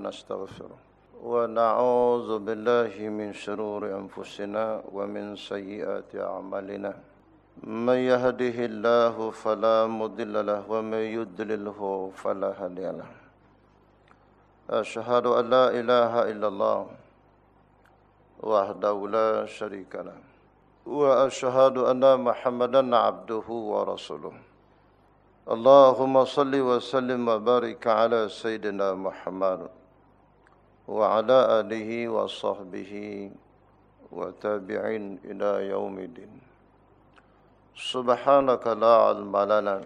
ونستغفره ونعوذ بالله من شرور أنفسنا ومن سيئات أعمالنا. من يهده الله فلا مضل له ومن يضلله فلا هادي له. أشهد أن لا إله إلا الله وحده لا شريك له. وأشهد أن محمدا عبده ورسوله. اللهم صل وسلم وبارك على سيدنا محمد وعلى آله وصحبه وتابعين إلى يوم الدين. سبحانك لا علم لنا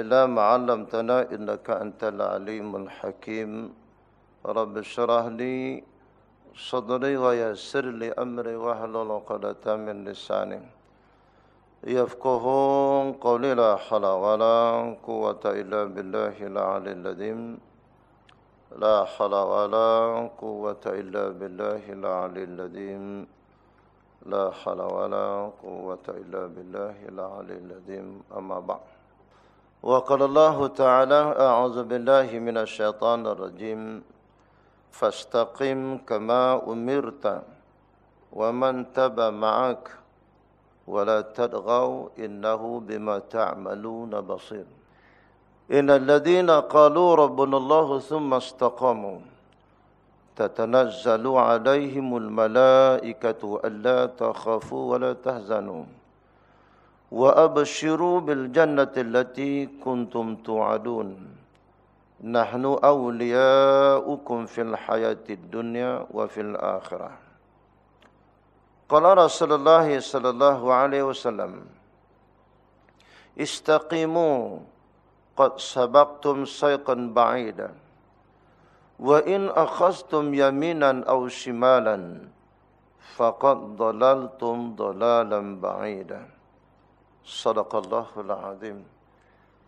إلا ما علمتنا إنك أنت العليم الحكيم. رب اشرح لي صدري ويسر لي أمري واحلل عقدة من لساني يفقهون قولي لا حول ولا قوة إلا بالله العلي العظيم. لا حول ولا قوة إلا بالله العلي العظيم. لا حول ولا قوة إلا بالله العلي العظيم. أما بعد. وقال الله تعالى أعوذ بالله من الشيطان الرجيم. فاستقم كما أمرت ومن تبع معك ولا تدغوا إنه بما تعملون بصير. إن الذين قالوا ربنا الله ثم استقاموا. تتنزل عليهم الملائكة ألا تخافوا ولا تحزنوا. وأبشروا بالجنة التي كنتم توعدون. نحن أولياؤكم في الحياة الدنيا وفي الآخرة. قال رسول الله صلى الله عليه وسلم استقيموا قد سبقتم سيقا بعيدا وإن أخذتم يمينا أو شمالا فقد ضللتم ضلالا بعيدا صدق الله العظيم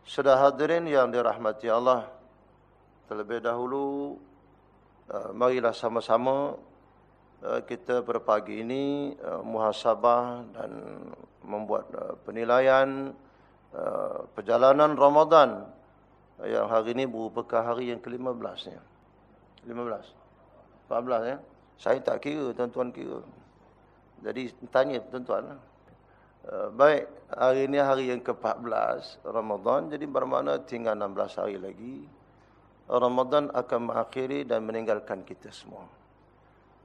Sudah hadirin yang dirahmati Allah Terlebih dahulu uh, Marilah sama-sama uh, Kita berpagi ini uh, Muhasabah dan Membuat penilaian Perjalanan Ramadan Yang hari ini merupakan hari yang ke-15 ya. 15 14 ya Saya tak kira tuan-tuan kira Jadi tanya tuan-tuan Eh, baik, hari ini hari yang ke-14 Ramadan. Jadi bermakna tinggal 16 hari lagi. Ramadan akan mengakhiri dan meninggalkan kita semua.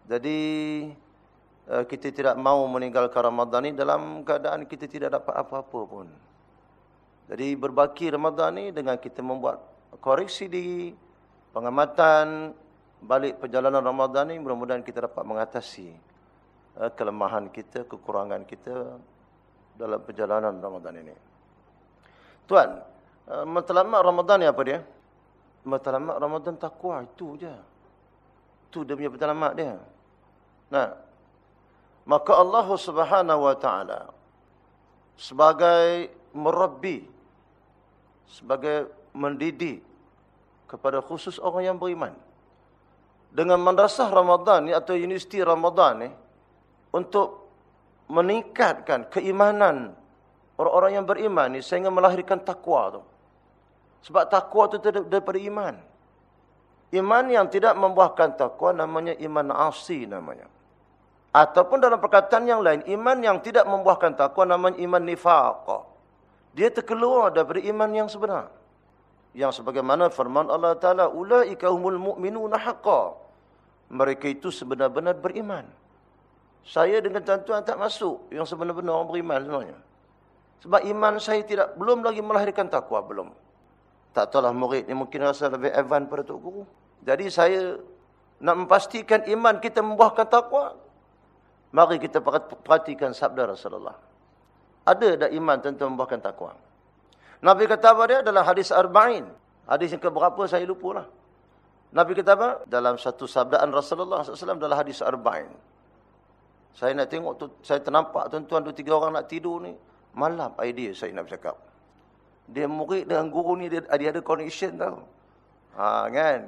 Jadi eh, kita tidak mau meninggalkan Ramadan ini dalam keadaan kita tidak dapat apa-apa pun. Jadi berbaki Ramadan ini dengan kita membuat koreksi di pengamatan balik perjalanan Ramadan ini mudah-mudahan kita dapat mengatasi eh, kelemahan kita, kekurangan kita dalam perjalanan Ramadan ini. Tuan, uh, matlamat Ramadan ni apa dia? Matlamat Ramadan takwa itu je. Itu dia punya matlamat dia. Nah, maka Allah Subhanahu wa taala sebagai merabbi sebagai mendidik kepada khusus orang yang beriman dengan madrasah Ramadan ni atau universiti Ramadan ni untuk meningkatkan keimanan orang-orang yang beriman ni sehingga melahirkan takwa tu. Sebab takwa tu daripada iman. Iman yang tidak membuahkan takwa namanya iman asi namanya. Ataupun dalam perkataan yang lain, iman yang tidak membuahkan takwa namanya iman nifaq. Dia terkeluar daripada iman yang sebenar. Yang sebagaimana firman Allah Ta'ala, Ula'ika humul mu'minuna haqqa. Mereka itu sebenar-benar beriman. Saya dengan tuan-tuan tak masuk yang sebenar-benar orang beriman sebenarnya. Sebab iman saya tidak belum lagi melahirkan takwa belum. Tak tahulah murid ni mungkin rasa lebih advance pada tok guru. Jadi saya nak memastikan iman kita membuahkan takwa. Mari kita perhatikan sabda Rasulullah. Ada dah iman tentu membuahkan takwa. Nabi kata apa dia dalam hadis arba'in. Hadis yang keberapa saya lupa lah. Nabi kata apa? Dalam satu sabdaan Rasulullah SAW dalam hadis arba'in. Saya nak tengok tu, saya ternampak tuan-tuan dua tiga orang nak tidur ni. Malam idea saya nak bercakap. Dia murid dengan guru ni dia, dia ada connection tau. Ha, kan?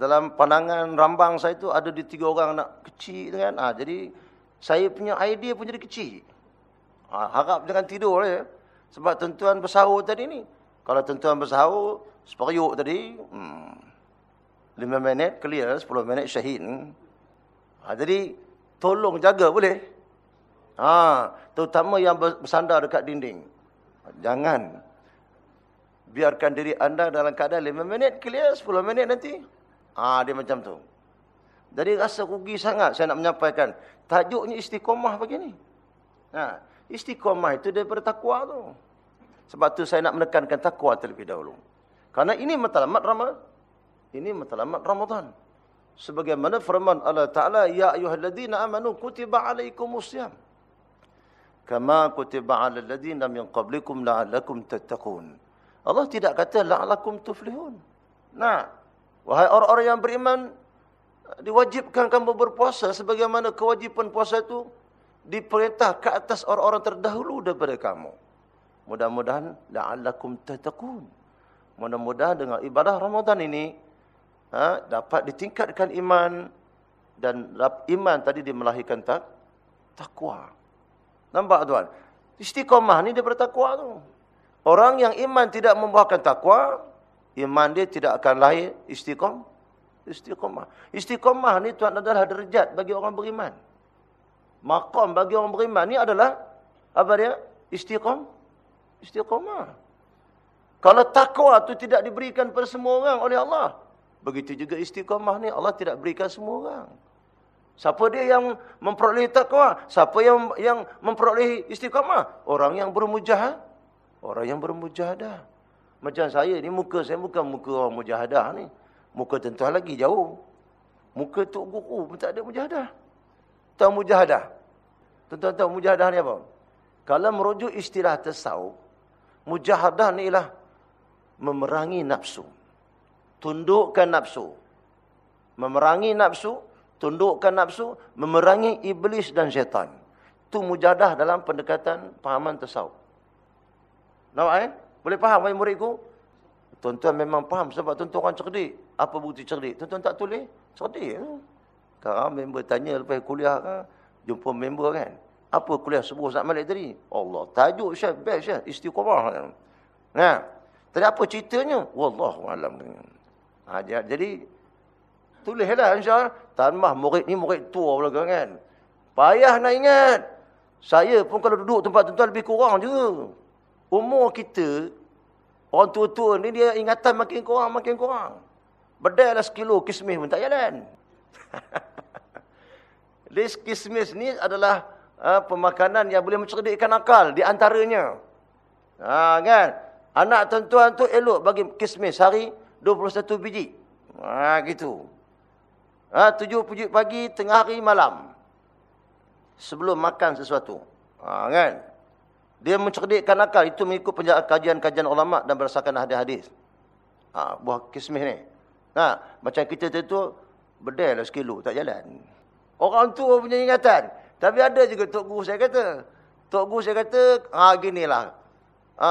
Dalam pandangan rambang saya tu ada di tiga orang nak kecil kan. Ha, jadi saya punya idea pun jadi kecil. Ha, harap jangan tidur ya. Sebab tuan-tuan bersahur tadi ni. Kalau tuan-tuan bersahur, seperiuk tadi. Hmm, 5 minit clear, 10 minit syahid. Ha, jadi, tolong jaga boleh? Ha, terutama yang bersandar dekat dinding. Jangan. Biarkan diri anda dalam keadaan 5 minit clear, 10 minit nanti. Ha, dia macam tu. Jadi rasa rugi sangat saya nak menyampaikan. Tajuknya istiqomah begini. Ha, istiqomah itu daripada takwa tu. Sebab tu saya nak menekankan takwa terlebih dahulu. Karena ini matlamat Ramadan. Ini matlamat Ramadan. Sebagaimana firman Allah Ta'ala, Ya ayuhalladzina amanu kutiba alaikumusiyam. Kama kutiba ala alladzina min qablikum la'allakum tattaqun. Allah tidak kata la'allakum tuflihun. Nah, wahai orang-orang yang beriman, diwajibkan kamu berpuasa sebagaimana kewajipan puasa itu diperintah ke atas orang-orang terdahulu daripada kamu. Mudah-mudahan la'allakum tattaqun. Mudah-mudahan dengan ibadah Ramadan ini ha, dapat ditingkatkan iman dan iman tadi dimelahirkan tak takwa. Nampak tuan? Istiqamah ni dia bertakwa tu. Orang yang iman tidak membuahkan takwa, iman dia tidak akan lahir istiqam. Istiqamah. Istiqamah ni tuan adalah derajat bagi orang beriman. Maqam bagi orang beriman ni adalah apa dia? Istiqam. Istiqamah. Kalau takwa tu tidak diberikan kepada semua orang oleh Allah, begitu juga istiqamah ni Allah tidak berikan semua orang. Siapa dia yang memperoleh takwa? Siapa yang yang memperoleh istiqamah? Orang yang bermujahadah. Orang yang bermujahadah. Macam saya ni muka saya bukan muka orang mujahadah ni. Muka tentu lagi jauh. Muka tok guru pun tak ada mujahadah. Tahu mujahadah? Tuan-tuan mujahadah ni apa? Kalau merujuk istilah tasawuf, mujahadah ni ialah memerangi nafsu. Tundukkan nafsu. Memerangi nafsu tundukkan nafsu, memerangi iblis dan syaitan. Itu mujadah dalam pendekatan pahaman tasawuf. Nampak eh? Boleh faham wahai muridku? Tuan-tuan memang faham sebab tuan-tuan orang cerdik. Apa bukti cerdik? Tuan-tuan tak tulis? Cerdik. Sekarang member tanya lepas kuliah kan, jumpa member kan. Apa kuliah subuh saat malik tadi? Allah, tajuk syah, best syah, istiqamah. Kan? Nah, tadi apa ceritanya? Wallahualam. Ha, jadi, Tulislah insya-Allah. Tanmah murid ni murid tua pula kan. Payah nak ingat. Saya pun kalau duduk tempat tuan lebih kurang juga. Umur kita orang tua-tua ni dia ingatan makin kurang makin kurang. Bedailah sekilo kismis pun tak jalan. Lis kismis ni adalah uh, pemakanan yang boleh mencerdikkan akal di antaranya. Ha kan? Anak tuan-tuan tu elok bagi kismis hari 21 biji. Ha gitu. Ha, tujuh pujuk pagi, tengah hari, malam. Sebelum makan sesuatu. Ha, kan? Dia mencerdikkan akal. Itu mengikut kajian-kajian ulama' dan berdasarkan hadis-hadis. Ha, buah kismih ni. Ha, macam kita tu, bedai lah sekilo, tak jalan. Orang tua punya ingatan. Tapi ada juga Tok Guru saya kata. Tok Guru saya kata, ha, ginilah. Ha,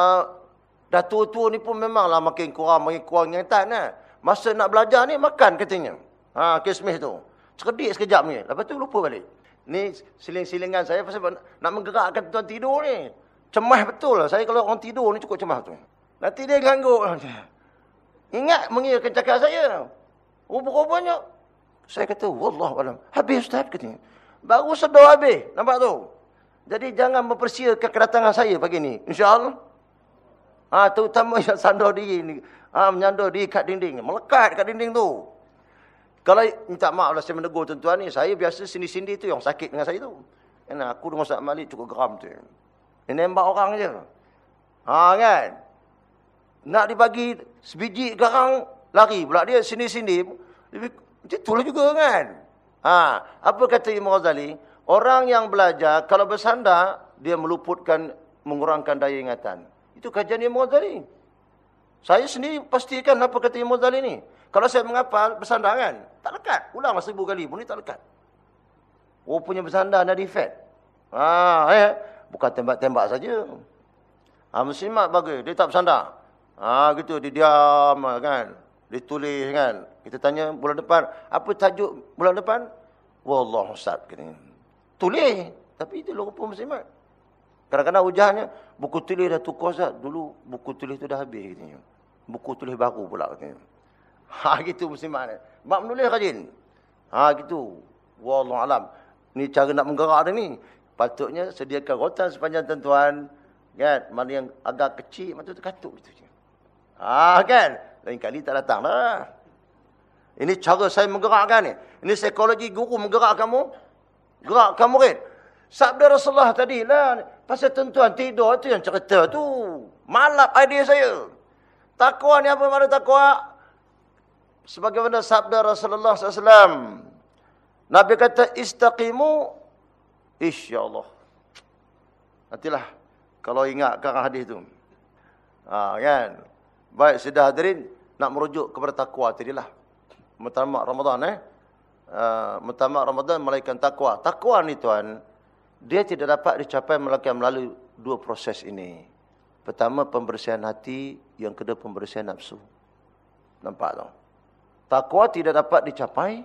dah tua-tua ni pun memanglah makin kurang, makin kurang ingatan. Ha. Masa nak belajar ni, makan katanya. Ha, kismis tu. Cerdik sekejap ni. Lepas tu lupa balik. Ni siling-silingan saya pasal nak menggerakkan tuan tidur ni. Cemah betul lah. Saya kalau orang tidur ni cukup cemah tu. Nanti dia ganggu. Ingat mengirakan cakap saya. Rupa-rupanya. Saya kata, Wallahualam. Habis Ustaz katanya. Baru sedar habis. Nampak tu? Jadi jangan mempersiakan kedatangan saya pagi ni. InsyaAllah. Ha, terutama yang sandar diri ni. Ha, menyandar diri kat dinding. Melekat kat dinding tu. Kalau minta maaf lah saya menegur tuan-tuan ni, saya biasa sini-sini tu yang sakit dengan saya tu. Kena aku dengan Ustaz Malik cukup geram tu. Dia nembak orang je. Ha kan? Nak dibagi sebiji garang, lari pula dia sini-sini. Macam lah juga kan? Ha, apa kata Imam Ghazali? Orang yang belajar, kalau bersandar, dia meluputkan, mengurangkan daya ingatan. Itu kajian Imam Ghazali. Saya sendiri pastikan apa kata Imam Ghazali ni. Kalau saya mengapal, bersandar kan? Tak lekat. Ulanglah seribu kali pun ni tak lekat. Rupanya bersandar ada defect. Ha, eh. Bukan tembak-tembak saja. Ha, muslimat bagus. Dia tak bersandar. Ha, gitu. Dia diam kan. Dia tulis kan. Kita tanya bulan depan. Apa tajuk bulan depan? Wallah Ustaz. Tulis. Tapi itu rupa muslimat. Kadang-kadang ujahannya. Buku tulis dah tukar Ustaz. Dulu buku tulis tu dah habis. Katanya. Buku tulis baru pula. Katanya. Ha gitu muslimat ni. Mak menulis rajin. Ha gitu. Wallahu alam. Ni cara nak menggerak dia ni. Patutnya sediakan rotan sepanjang tuan Kan? Mana yang agak kecil, tu terkatuk gitu. Ha kan? Lain kali tak datang lah. Ini cara saya menggerakkan ni. Ini psikologi guru menggerak kamu. Gerak kamu murid. Sabda Rasulullah tadi lah. Pasal tuan tidur tu yang cerita tu. Malap idea saya. Takwa ni apa mana takwa? Sebagaimana sabda Rasulullah SAW. Nabi kata istaqimu. InsyaAllah. Nantilah. Kalau ingatkan hadis tu. Ha, kan? Baik, sudah hadirin. Nak merujuk kepada takwa tadilah. Mutamak Ramadan eh. Uh, Mutamak Ramadan melaikan takwa. Takwa ni tuan. Dia tidak dapat dicapai melalui dua proses ini. Pertama pembersihan hati. Yang kedua pembersihan nafsu. Nampak tak? Takwa tidak dapat dicapai.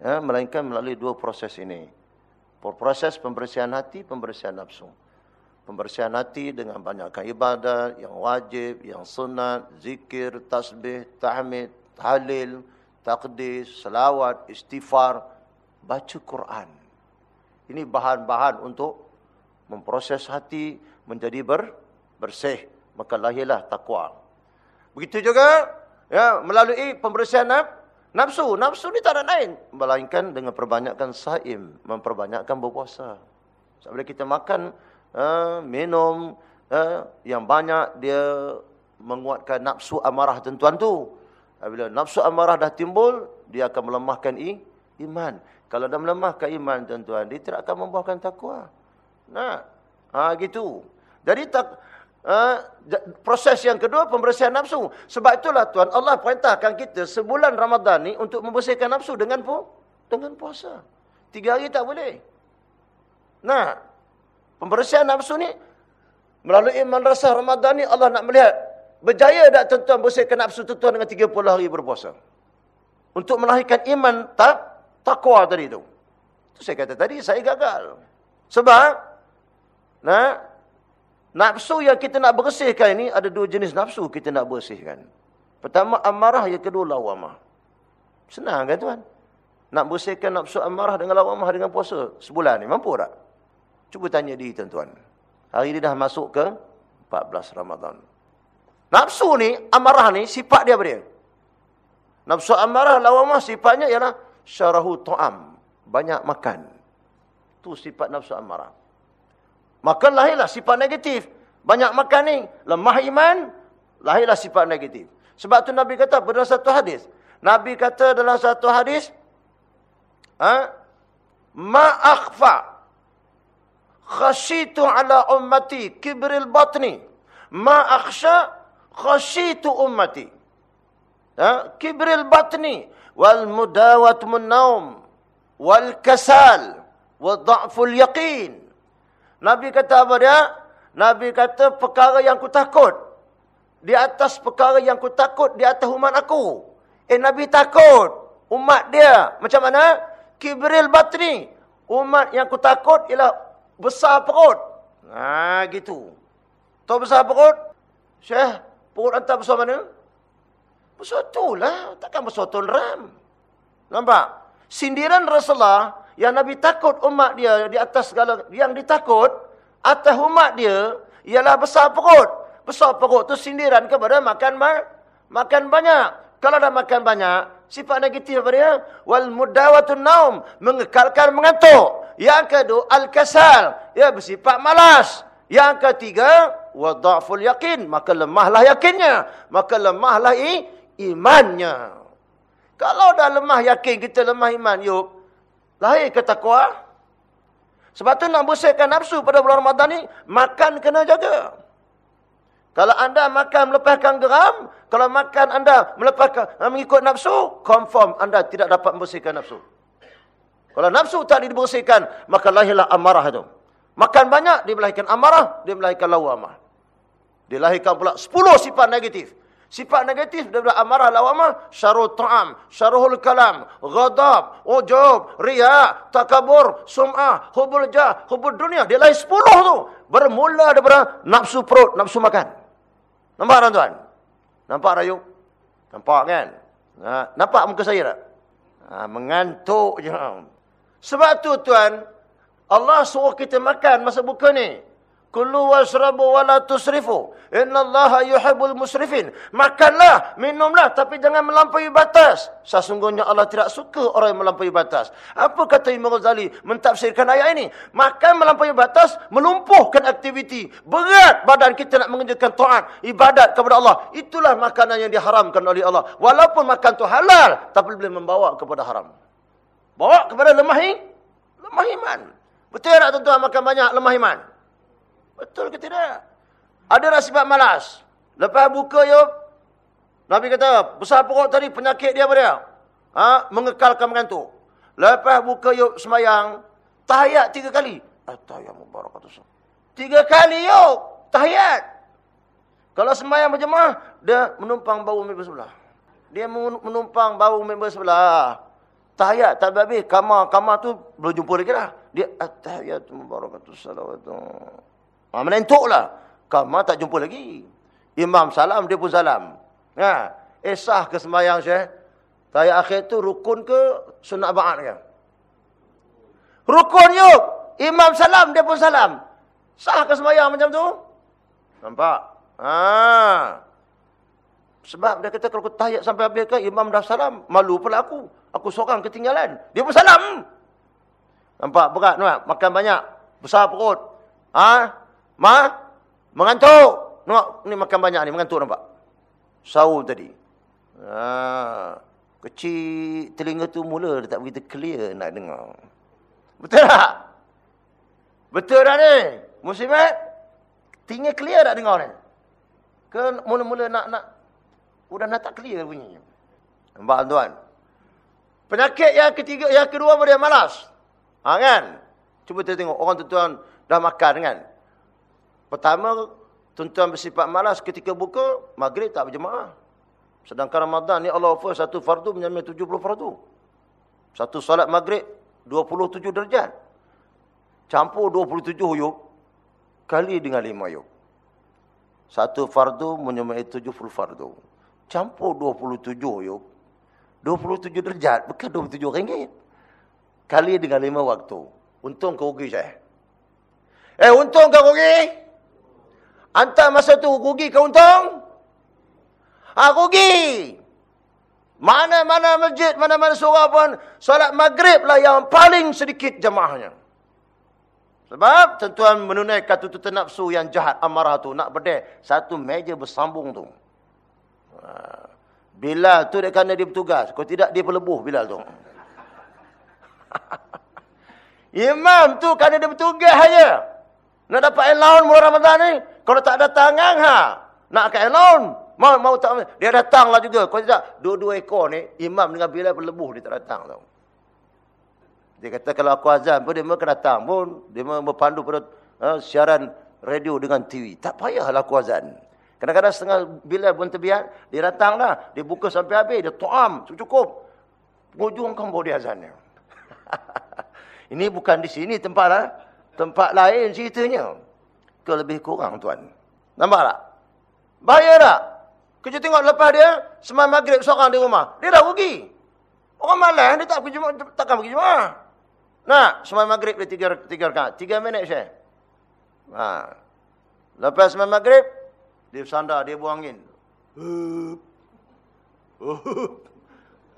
Ya, melainkan melalui dua proses ini. Proses pembersihan hati, pembersihan nafsu pembersihan hati dengan banyakkan ibadat yang wajib, yang sunat, zikir, tasbih, tahmid, tahlil, takdis, selawat, istighfar, baca Quran. Ini bahan-bahan untuk memproses hati menjadi ber, bersih. Maka lahirlah takwa. Begitu juga ya melalui pembersihan nafsu. Nafsu ni tak ada lain. Melainkan dengan perbanyakkan saim. Memperbanyakkan berpuasa. Sebab kita makan uh, minum uh, yang banyak dia menguatkan nafsu amarah tuan-tuan tu. Bila nafsu amarah dah timbul, dia akan melemahkan i, iman. Kalau dah melemahkan iman tuan-tuan, dia tidak akan membuahkan takwa. Nah, ha, gitu. Jadi tak, uh, proses yang kedua pembersihan nafsu. Sebab itulah tuan Allah perintahkan kita sebulan Ramadan ni untuk membersihkan nafsu dengan pu dengan puasa. Tiga hari tak boleh. Nah, Pembersihan nafsu ni melalui madrasah Ramadan ni Allah nak melihat berjaya tak tuan-tuan bersihkan nafsu tuan dengan 30 hari berpuasa. Untuk melahirkan iman tak takwa tadi tu. Tu saya kata tadi saya gagal. Sebab nah nafsu yang kita nak bersihkan ini ada dua jenis nafsu kita nak bersihkan. Pertama amarah, yang kedua lawamah. Senang kan tuan? Nak bersihkan nafsu amarah dengan lawamah dengan puasa sebulan ni mampu tak? Cuba tanya diri tuan-tuan. Hari ini dah masuk ke 14 Ramadan. Nafsu ni, amarah ni, sifat dia apa dia? Nafsu amarah lawamah sifatnya ialah syarahu to'am. Banyak makan. Itu sifat nafsu amarah. Makan lahirlah sifat negatif. Banyak makan ni, lemah iman, lahirlah sifat negatif. Sebab tu Nabi kata pada satu hadis. Nabi kata dalam satu hadis, ha? Khashitu ala ummati kibril batni. Ma akhsha khashitu ummati. Ha? Kibril batni. Wal mudawat min naum. Wal kasal. Wa dha'ful yaqin. Nabi kata apa dia? Nabi kata perkara yang ku takut. Di atas perkara yang ku takut di atas umat aku. Eh nabi takut. Umat dia. Macam mana? Kibril batni. Umat yang ku takut ialah besar perut. Ha gitu. Tahu besar perut? Syekh, perut anda besar mana? Besar tu lah. Takkan besar tu ram. Nampak? Sindiran Rasulullah yang Nabi takut umat dia di atas segala yang ditakut atas umat dia ialah besar perut. Besar perut tu sindiran kepada makan makan banyak. Kalau dah makan banyak, sifat negatif apa dia? Wal mudawatun naum, mengekalkan mengantuk. Yang kedua, al-kasal. Ya, bersifat malas. Yang ketiga, wadha'ful yakin. Maka lemahlah yakinnya. Maka lemahlah i, imannya. Kalau dah lemah yakin, kita lemah iman, yuk. Lahir ke takwa. Sebab tu nak bersihkan nafsu pada bulan Ramadan ni, makan kena jaga. Kalau anda makan melepaskan geram, kalau makan anda melepaskan mengikut nafsu, confirm anda tidak dapat membersihkan nafsu. Kalau nafsu tak dibersihkan, maka lahirlah amarah itu. Makan banyak, dia melahirkan amarah, dia melahirkan lawamah. Dia lahirkan pula 10 sifat negatif. Sifat negatif daripada amarah lawamah, syarul ta'am, syarul kalam, ghadab, ujub, riya, takabur, sum'ah, hubul jah, hubul dunia. Dia lahir 10 tu. Bermula daripada nafsu perut, nafsu makan. Nampak tuan-tuan? Nampak rayu? Nampak kan? Ha, nampak muka saya tak? Ha, mengantuk je. Sebab tu tuan, Allah suruh kita makan masa buka ni. Kulu wasrabu wa la tusrifu. Innallaha yuhibbul musrifin. Makanlah, minumlah tapi jangan melampaui batas. Sesungguhnya Allah tidak suka orang yang melampaui batas. Apa kata Imam Ghazali mentafsirkan ayat ini? Makan melampaui batas melumpuhkan aktiviti. Berat badan kita nak mengerjakan taat, ibadat kepada Allah. Itulah makanan yang diharamkan oleh Allah. Walaupun makan tu halal, tapi boleh membawa kepada haram. Bawa kepada lemah lemah iman. Betul tak tuan-tuan makan banyak lemah iman? Betul ke tidak? Ada dah sebab malas. Lepas buka yuk. Nabi kata, besar perut tadi penyakit dia apa dia? Ha? Mengekalkan mengantuk. Lepas buka yuk semayang. Tahiyat tiga kali. Tahiyat mubarak. Tiga kali yuk. Tahiyat. Kalau semayang berjemaah, dia menumpang bau member sebelah. Dia menumpang bau member sebelah. Tahiyat tak habis. Kamar-kamar tu belum jumpa lagi lah. Dia, tahiyat mubarak. Salawatullahi Ha, menentuklah. Kamu tak jumpa lagi. Imam salam, dia pun salam. Ha, eh sah ke sembahyang Syekh? Tayat akhir tu rukun ke sunat ba'at ke? Rukun yuk. Imam salam, dia pun salam. Sah ke sembahyang macam tu? Nampak? Ha. Sebab dia kata kalau aku tahiyat sampai habis ke, imam dah salam, malu pula aku. Aku seorang ketinggalan. Dia pun salam. Nampak berat, nampak? Makan banyak. Besar perut. Ha? Ma, mengantuk. Nampak ni makan banyak ni, mengantuk nampak. Sahur tadi. Ha, kecil telinga tu mula dia tak begitu clear nak dengar. Betul tak? Betul tak ni? Muslimat? Tinggal clear tak dengar ni? Ke mula-mula nak nak udah nak tak clear bunyi. Nampak tuan? Penyakit yang ketiga, yang kedua dia malas. Ha kan? Cuba kita tengok orang tuan-tuan dah makan kan? Pertama, tuan-tuan bersifat malas ketika buka, maghrib tak berjemaah. Sedangkan Ramadan ni Allah offer satu fardu menyamai 70 fardu. Satu salat maghrib, 27 derajat. Campur 27 yuk, kali dengan 5 yuk. Satu fardu menyamai 70 fardu. Campur 27 yuk, 27 derajat, bukan 27 ringgit. Kali dengan 5 waktu. Untung kau rugi saya. Eh, untung kau rugi? Antar masa tu rugi ke untung? Ha, rugi. Mana-mana masjid, mana-mana surah pun, solat maghrib lah yang paling sedikit jemaahnya. Sebab tentuan menunaikan tuntutan nafsu yang jahat amarah tu. Nak berdeh satu meja bersambung tu. Ha. Bilal tu dia kena dia bertugas. Kalau tidak dia berlebuh Bilal tu. Imam tu kena dia bertugas saja. Nak dapat allowance bulan Ramadan ni. Kalau tak datang kan, ha. Nak ke allowance. Mau, mau tak. Dia datanglah juga. Kalau tidak, dua-dua ekor ni, imam dengan bila berlebuh, dia tak datang tau. Dia kata kalau aku azan pun, dia akan datang pun. Dia berpandu pada uh, siaran radio dengan TV. Tak payahlah aku azan. Kadang-kadang setengah bila pun terbiat, dia datanglah. Dia buka sampai habis, dia tuam, cukup. Penghujung kan dia azan. Ini bukan di sini tempat lah tempat lain ceritanya. Ke lebih kurang tuan. Nampak tak? Bahaya tak? Kerja tengok lepas dia, semalam maghrib seorang di rumah. Dia dah rugi. Orang malas, dia tak pergi jemaah, takkan pergi jemaah. Nak, semalam maghrib dia tiga, tiga rekat. Tiga minit saya. Ha. Lepas semalam maghrib, dia sandar, dia buang angin.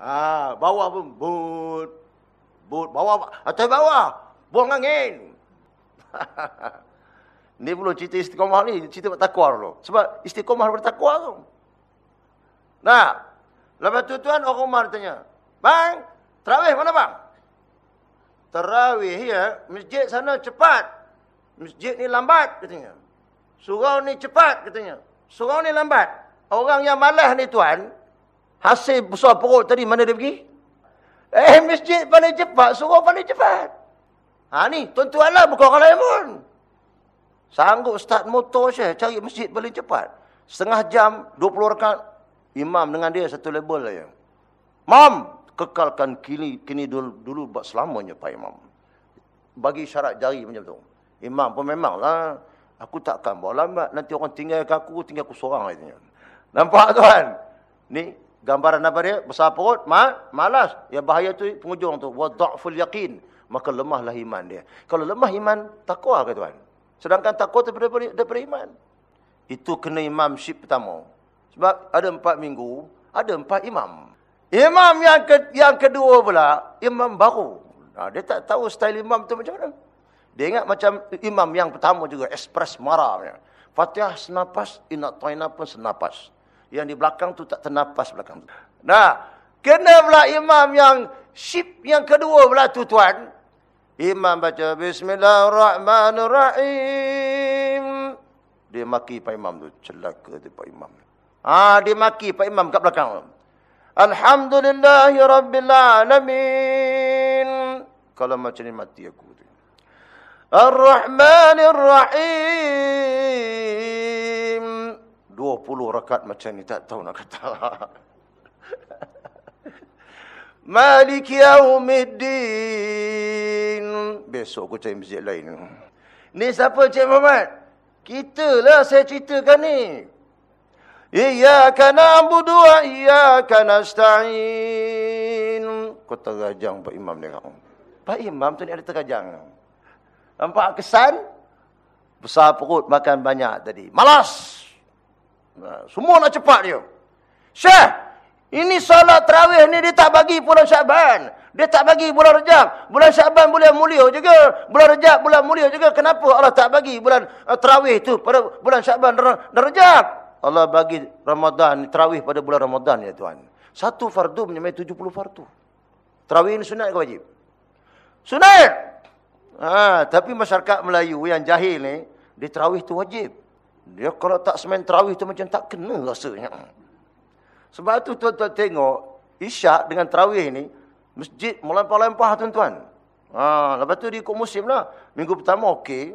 Ha, bawah pun, but. But, bawah, atas bawah. Buang angin. Ni belum cerita istiqomah ni, cerita bertakwa dulu. Sebab istiqomah bertakwa tu. Nah, lepas tu tuan orang Umar tanya, Bang, terawih mana bang? Terawih ya, masjid sana cepat. Masjid ni lambat katanya. Surau ni cepat katanya. Surau ni lambat. Orang yang malas ni tuan, hasil besar perut tadi mana dia pergi? Eh, masjid paling cepat, surau paling cepat. Ha ni, tuan-tuan lah bukan orang lain pun. Sanggup start motor saya cari masjid paling cepat. Setengah jam, 20 rekat. Imam dengan dia satu label saja. Mam, kekalkan kini kini dulu, dulu buat selamanya Pak Imam. Bagi syarat jari macam tu. Imam pun memanglah. Aku takkan bawa lambat. Nanti orang tinggal aku, tinggal aku seorang. Nampak tuan? Ni, Gambaran apa dia? Besar perut, ma malas. Ya bahaya tu penghujung tu. Wa dha'ful yaqin. Maka lemahlah iman dia. Kalau lemah iman, takwa ke tuan? Sedangkan takwa daripada, daripada iman. Itu kena imam syib pertama. Sebab ada empat minggu, ada empat imam. Imam yang ke, yang kedua pula, imam baru. Nah, dia tak tahu style imam tu macam mana. Dia ingat macam imam yang pertama juga, express marah. Fatihah senapas, inat ta'ina pun senapas. Yang di belakang tu tak ternapas belakang tu. Nah, kena pula imam yang ship yang kedua pula tu tuan. Imam baca Bismillahirrahmanirrahim. Dia maki Pak Imam tu. Celaka tu Pak Imam. Ah, dia maki Pak Imam kat belakang. Alhamdulillahirrabbilalamin. Kalau macam ni mati aku. Ar-Rahmanir-Rahim. 20 rakaat macam ni tak tahu nak kata. Malik Yaumiddin. Besok aku cari masjid lain. Ni siapa Cik Muhammad? Kita lah saya ceritakan ni. Iyaka na'budu wa iyaka nasta'in. Kau terajang Pak Imam kau. Pak Imam tu ni ada terajang. Nampak kesan? Besar perut makan banyak tadi. Malas. Semua nak cepat dia. Syekh, ini salat terawih ni dia tak bagi bulan Syaban. Dia tak bagi bulan Rejab. Bulan Syaban bulan mulia juga. Bulan Rejab bulan mulia juga. Kenapa Allah tak bagi bulan uh, terawih tu pada bulan Syaban dan Rejab? Allah bagi Ramadan, terawih pada bulan Ramadan ya Tuhan. Satu fardu menyamai 70 fardu. Terawih ini sunat ke wajib? Sunat! Ha, tapi masyarakat Melayu yang jahil ni, dia terawih tu wajib. Dia kalau tak semain terawih tu macam tak kena rasanya. Sebab tu tuan-tuan tengok, isyak dengan terawih ni, masjid melempah-lempah tuan-tuan. Ha, lepas tu dia ikut musim lah. Minggu pertama okey,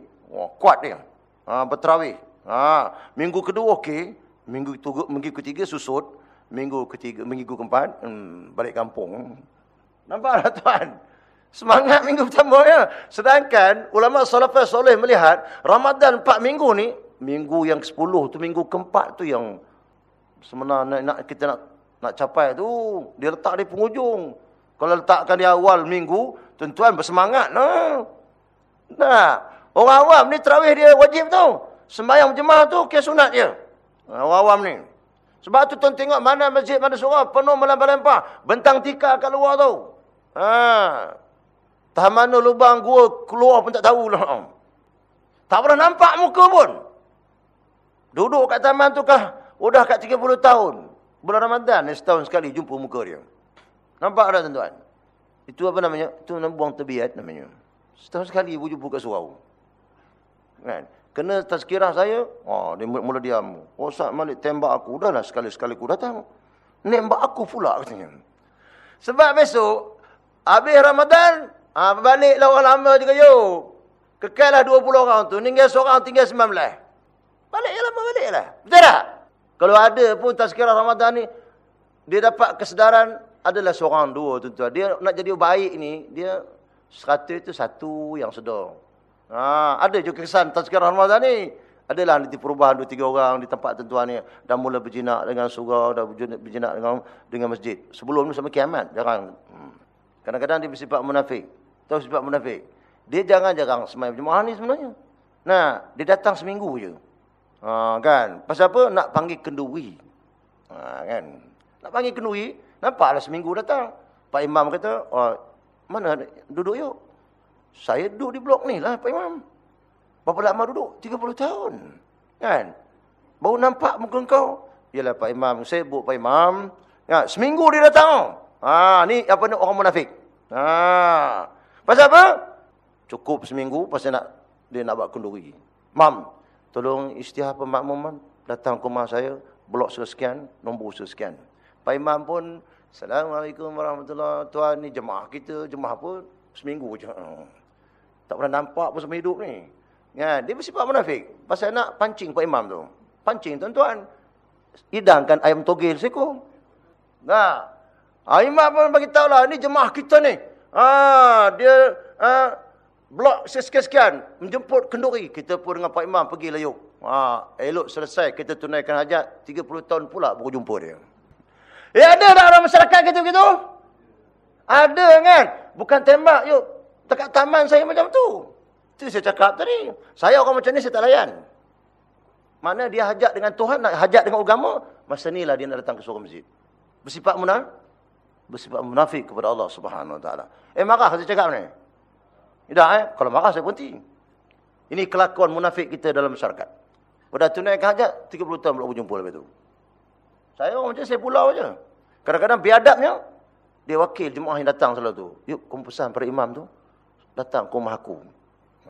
kuat dia. Ha, berterawih. Ha, minggu kedua okey, minggu, minggu ketiga susut, minggu ketiga, minggu keempat, hmm, balik kampung. Nampak tak tuan? Semangat minggu pertama ya. Sedangkan ulama salafah soleh melihat Ramadan 4 minggu ni, minggu yang ke-10 tu, minggu keempat tu yang sebenarnya nak, nak kita nak nak capai tu, dia letak di penghujung. Kalau letakkan di awal minggu, tuan-tuan bersemangat nah. Nah, orang awam ni terawih dia wajib tu. Sembahyang jemaah tu ke sunat dia. Orang awam ni. Sebab tu tuan tengok mana masjid mana surah penuh melempah-lempah, bentang tikar kat luar tu. Ha. Tahan mana lubang gua keluar pun tak tahulah. Tak pernah nampak muka pun. Duduk kat taman tu kah? Udah kat 30 tahun. Bulan Ramadan, setahun sekali jumpa muka dia. Nampak tak tuan-tuan? Itu apa namanya? Itu buang tebiat namanya. Setahun sekali ibu jumpa kat surau. Kan? Kena tazkirah saya, oh, dia mula diam. Saat Malik tembak aku. Udahlah sekali-sekali aku datang. Nembak aku pula katanya. Sebab besok, habis Ramadan, Ha, baliklah orang lama juga yuk. Kekallah 20 orang tu. Tinggal seorang tinggal 19. Balik yang lama baliklah. Betul tak? Kalau ada pun tazkirah Ramadan ni. Dia dapat kesedaran. Adalah seorang dua tuan-tuan. Dia nak jadi baik ni. Dia seratus itu satu yang sedar. Ha, ada juga kesan tazkirah Ramadan ni. Adalah nanti perubahan dua tiga orang di tempat tuan-tuan ni. Dah mula berjinak dengan surau. Dah berjinak dengan dengan masjid. Sebelum ni sampai kiamat. Jarang. Hmm. Kadang-kadang dia bersifat munafik. Tahu sebab munafik. Dia jangan-jangan semayang berjemaah ni sebenarnya. Nah, dia datang seminggu je. Ha, kan? Pasal apa? Nak panggil kenduri. Ha, kan? Nak panggil kenduri, nampaklah seminggu datang. Pak Imam kata, oh, mana duduk yuk? Saya duduk di blok ni lah, Pak Imam. Berapa lama duduk? 30 tahun. Kan? Baru nampak muka kau. Yalah Pak Imam, saya buat Pak Imam. Ya, seminggu dia datang. Ha, ni apa ni orang munafik. Ha. Pasal apa? Cukup seminggu pasal nak dia nak buat kenduri. Mam, tolong istilah pemakmuman datang ke rumah saya, blok sekian, nombor sekian. Pak Imam pun, Assalamualaikum warahmatullahi Tuan ni jemaah kita, jemaah pun seminggu je. Tak pernah nampak pun semua hidup ni. Ya, dia bersifat munafik. Pasal nak pancing Pak Imam tu. Pancing tuan-tuan. Hidangkan ayam togel seekor. Nah, Imam pun bagi tahu lah, ni jemaah kita ni. Ah, dia ah, blok sekian-sekian menjemput kenduri. Kita pun dengan Pak Imam pergi lah yuk. Ah, elok selesai kita tunaikan hajat 30 tahun pula baru jumpa dia. Eh ada tak orang masyarakat kita begitu? Ada kan? Bukan tembak yuk. Dekat taman saya macam tu. Itu saya cakap tadi. Saya orang macam ni saya tak layan. Mana dia hajat dengan Tuhan, nak hajat dengan agama, masa inilah dia nak datang ke surau masjid. Bersifat munafik. Bersifat munafik kepada Allah subhanahu wa ta'ala. Eh marah saya cakap ni. Tidak eh. Kalau marah saya berhenti. Ini kelakuan munafik kita dalam masyarakat. Pada tunaikan hajat, 30 tahun belum berjumpa lepas itu. Saya orang macam saya pulau aja. Kadang-kadang biadabnya, dia wakil jemaah yang datang selalu tu. Yuk, kau pesan pada imam tu. Datang ke rumah aku.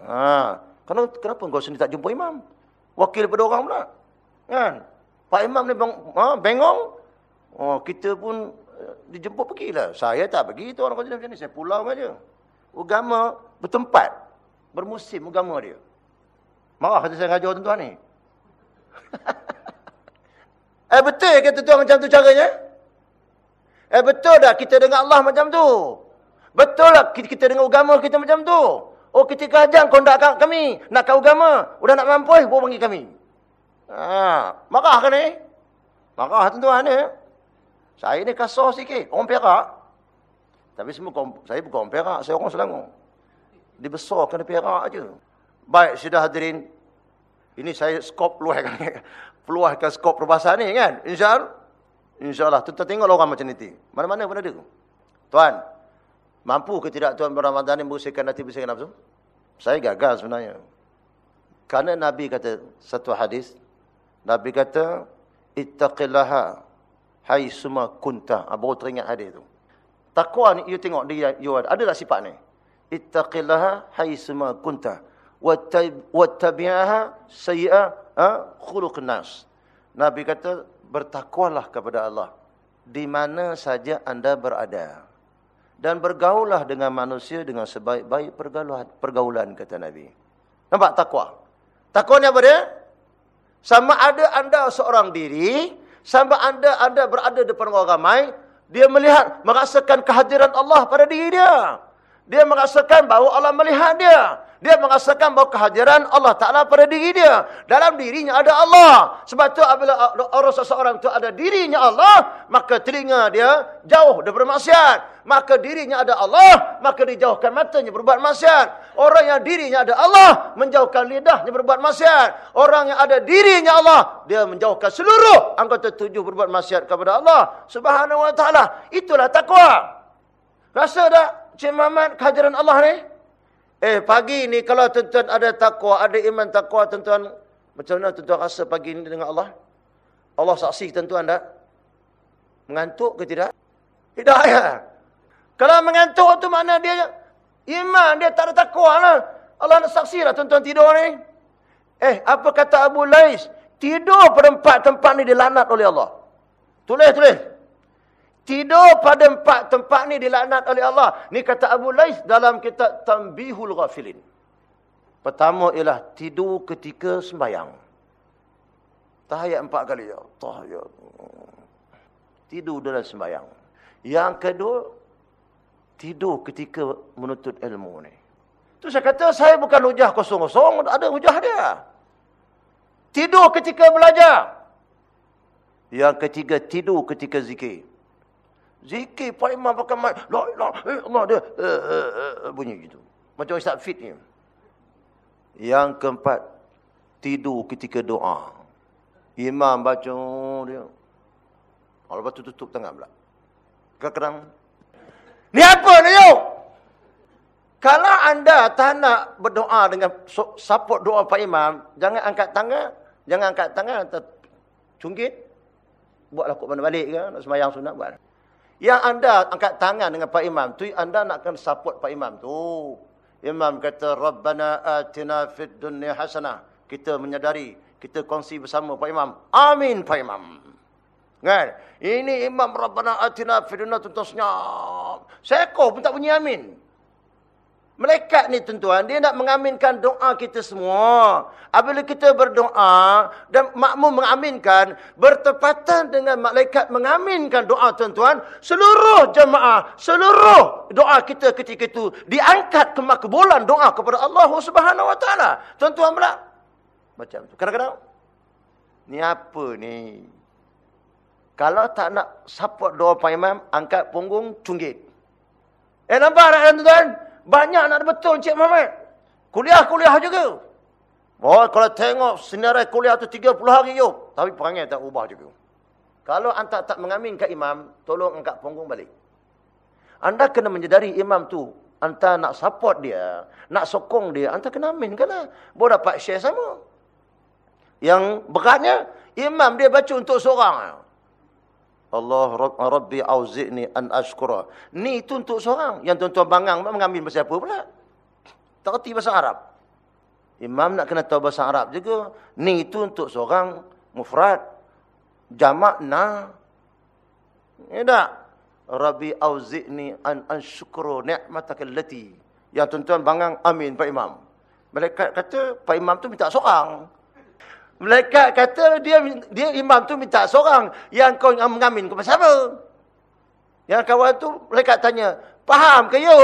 Ha. Kenapa, kenapa kau sendiri tak jumpa imam? Wakil daripada orang pula. Kan? Pak imam ni bang, ha, bengong. Oh, kita pun dijemput pergilah. Saya tak pergi. Orang kata macam ni. Saya pulau aja. Agama bertempat. Bermusim agama dia. Marah kata saya ngajar tuan-tuan ni. eh betul ke tuan macam tu caranya? Eh betul tak kita dengar Allah macam tu? Betul tak kita dengar agama kita macam tu? Oh ketika hajang kondak kami nak kau agama, udah nak mampu bawa panggil kami. Ha, marah kan ni? Marah tuan-tuan ni. Saya ni kasar sikit, orang Perak. Tapi semua saya bukan orang Perak, saya orang Selangor. Dibesarkan di Perak aja. Baik, sudah hadirin ini saya skop luahkan. Peluahkan skop perbahasan ni kan. InsyaAllah. InsyaAllah. Tuan tengok orang macam ni. Mana-mana pun ada. Tuan. Mampu ke tidak Tuan Ramadan ni mengusirkan hati bersihkan nafsu? Saya gagal sebenarnya. Karena Nabi kata satu hadis. Nabi kata. Ittaqillaha. Hai suma kunta. Ah, baru teringat hadis tu. Takwa ni you tengok dia you ada. Ada tak sifat ni? Ittaqillaha hai suma kunta wattabi'aha sayyi'a khuluqun nas. Nabi kata bertakwalah kepada Allah di mana saja anda berada dan bergaullah dengan manusia dengan sebaik-baik pergaulan pergaulan kata Nabi. Nampak takwa? Takwa ni apa dia? Sama ada anda seorang diri, sama anda anda berada depan orang ramai, dia melihat merasakan kehadiran Allah pada diri dia. Dia merasakan bahawa Allah melihat dia. Dia merasakan bahawa kehadiran Allah Ta'ala pada diri dia. Dalam dirinya ada Allah. Sebab tu apabila orang seseorang itu ada dirinya Allah, maka telinga dia jauh daripada maksiat. Maka dirinya ada Allah, maka dijauhkan matanya berbuat maksiat. Orang yang dirinya ada Allah, menjauhkan lidahnya berbuat maksiat. Orang yang ada dirinya Allah, dia menjauhkan seluruh anggota tujuh berbuat maksiat kepada Allah Subhanahu Wa Ta'ala. Itulah takwa. Rasa tak Cik Muhammad kehadiran Allah ni? Eh pagi ni kalau tuan-tuan ada takwa, ada iman takwa tuan-tuan, macam mana tuan-tuan rasa pagi ni dengan Allah? Allah saksi tuan-tuan tak? Mengantuk ke tidak? Tidak ya. Kalau mengantuk tu mana dia iman, dia tak ada takwa lah. Allah nak saksi lah tuan-tuan tidur ni. Eh apa kata Abu Lais? Tidur pada tempat-tempat ni dilanat oleh Allah. Tulis, tulis. Tidur pada empat tempat ni dilaknat oleh Allah. Ni kata Abu Lais dalam kitab Tambihul Ghafilin. Pertama ialah tidur ketika sembahyang. Tahayat empat kali. Ya. Tahayat. Tidur dalam sembahyang. Yang kedua, tidur ketika menuntut ilmu ni. Tu saya kata saya bukan hujah kosong-kosong. Ada hujah dia. Tidur ketika belajar. Yang ketiga, tidur ketika zikir. Zikir Pak Imam pakai mic. La ilaha illallah dia uh, uh, uh, bunyi gitu. Macam Ustaz Fit ni. Yang keempat tidur ketika doa. Imam baca dia. Kalau lepas tu tutup tangan pula. Kadang-kadang Ni apa ni yo? Kalau anda tak nak berdoa dengan support doa Pak Imam, jangan angkat tangan, jangan angkat tangan cunggit. Buatlah kok mana balik ke, nak sembahyang sunat buat. Yang anda angkat tangan dengan Pak Imam tu anda nak kena support Pak Imam tu. Imam kata Rabbana atina fid dunya hasanah. Kita menyadari, kita kongsi bersama Pak Imam. Amin Pak Imam. Kan? Ini Imam Rabbana atina fid dunya tuntun senyap. Seko pun tak bunyi amin. Malaikat ni tuan-tuan, dia nak mengaminkan doa kita semua. Apabila kita berdoa dan makmum mengaminkan, bertepatan dengan malaikat mengaminkan doa tuan-tuan, seluruh jemaah, seluruh doa kita ketika itu diangkat ke makbulan doa kepada Allah Subhanahu Wa Taala. Tuan-tuan pula. Macam tu. Kadang-kadang, ni apa ni? Kalau tak nak support doa Pak Imam, angkat punggung, cunggit. Eh nampak tak tuan-tuan? Banyak nak betul Cik Muhammad. Kuliah-kuliah juga. Oh, kalau tengok senarai kuliah tu 30 hari yuk. Tapi perangai tak ubah juga. Kalau anda tak mengaminkan imam, tolong angkat punggung balik. Anda kena menyedari imam tu. Anda nak support dia, nak sokong dia, anda kena aminkan lah. Boleh dapat share sama. Yang beratnya, imam dia baca untuk seorang. Allah Rabbi auzi'ni an ashkura. Ni itu untuk seorang. Yang tuan-tuan bangang mengambil bahasa apa pula? Tak kerti bahasa Arab. Imam nak kena tahu bahasa Arab juga. Ni itu untuk seorang mufrad. Jamak na. Ya tak? Rabbi auzi'ni an ashkura ni'mataka allati. Yang tuan-tuan bangang amin Pak Imam. Mereka kata Pak Imam tu minta seorang. Malaikat kata dia dia imam tu minta seorang yang kau mengamin kepada siapa? Yang kawan tu malaikat tanya, "Faham ke you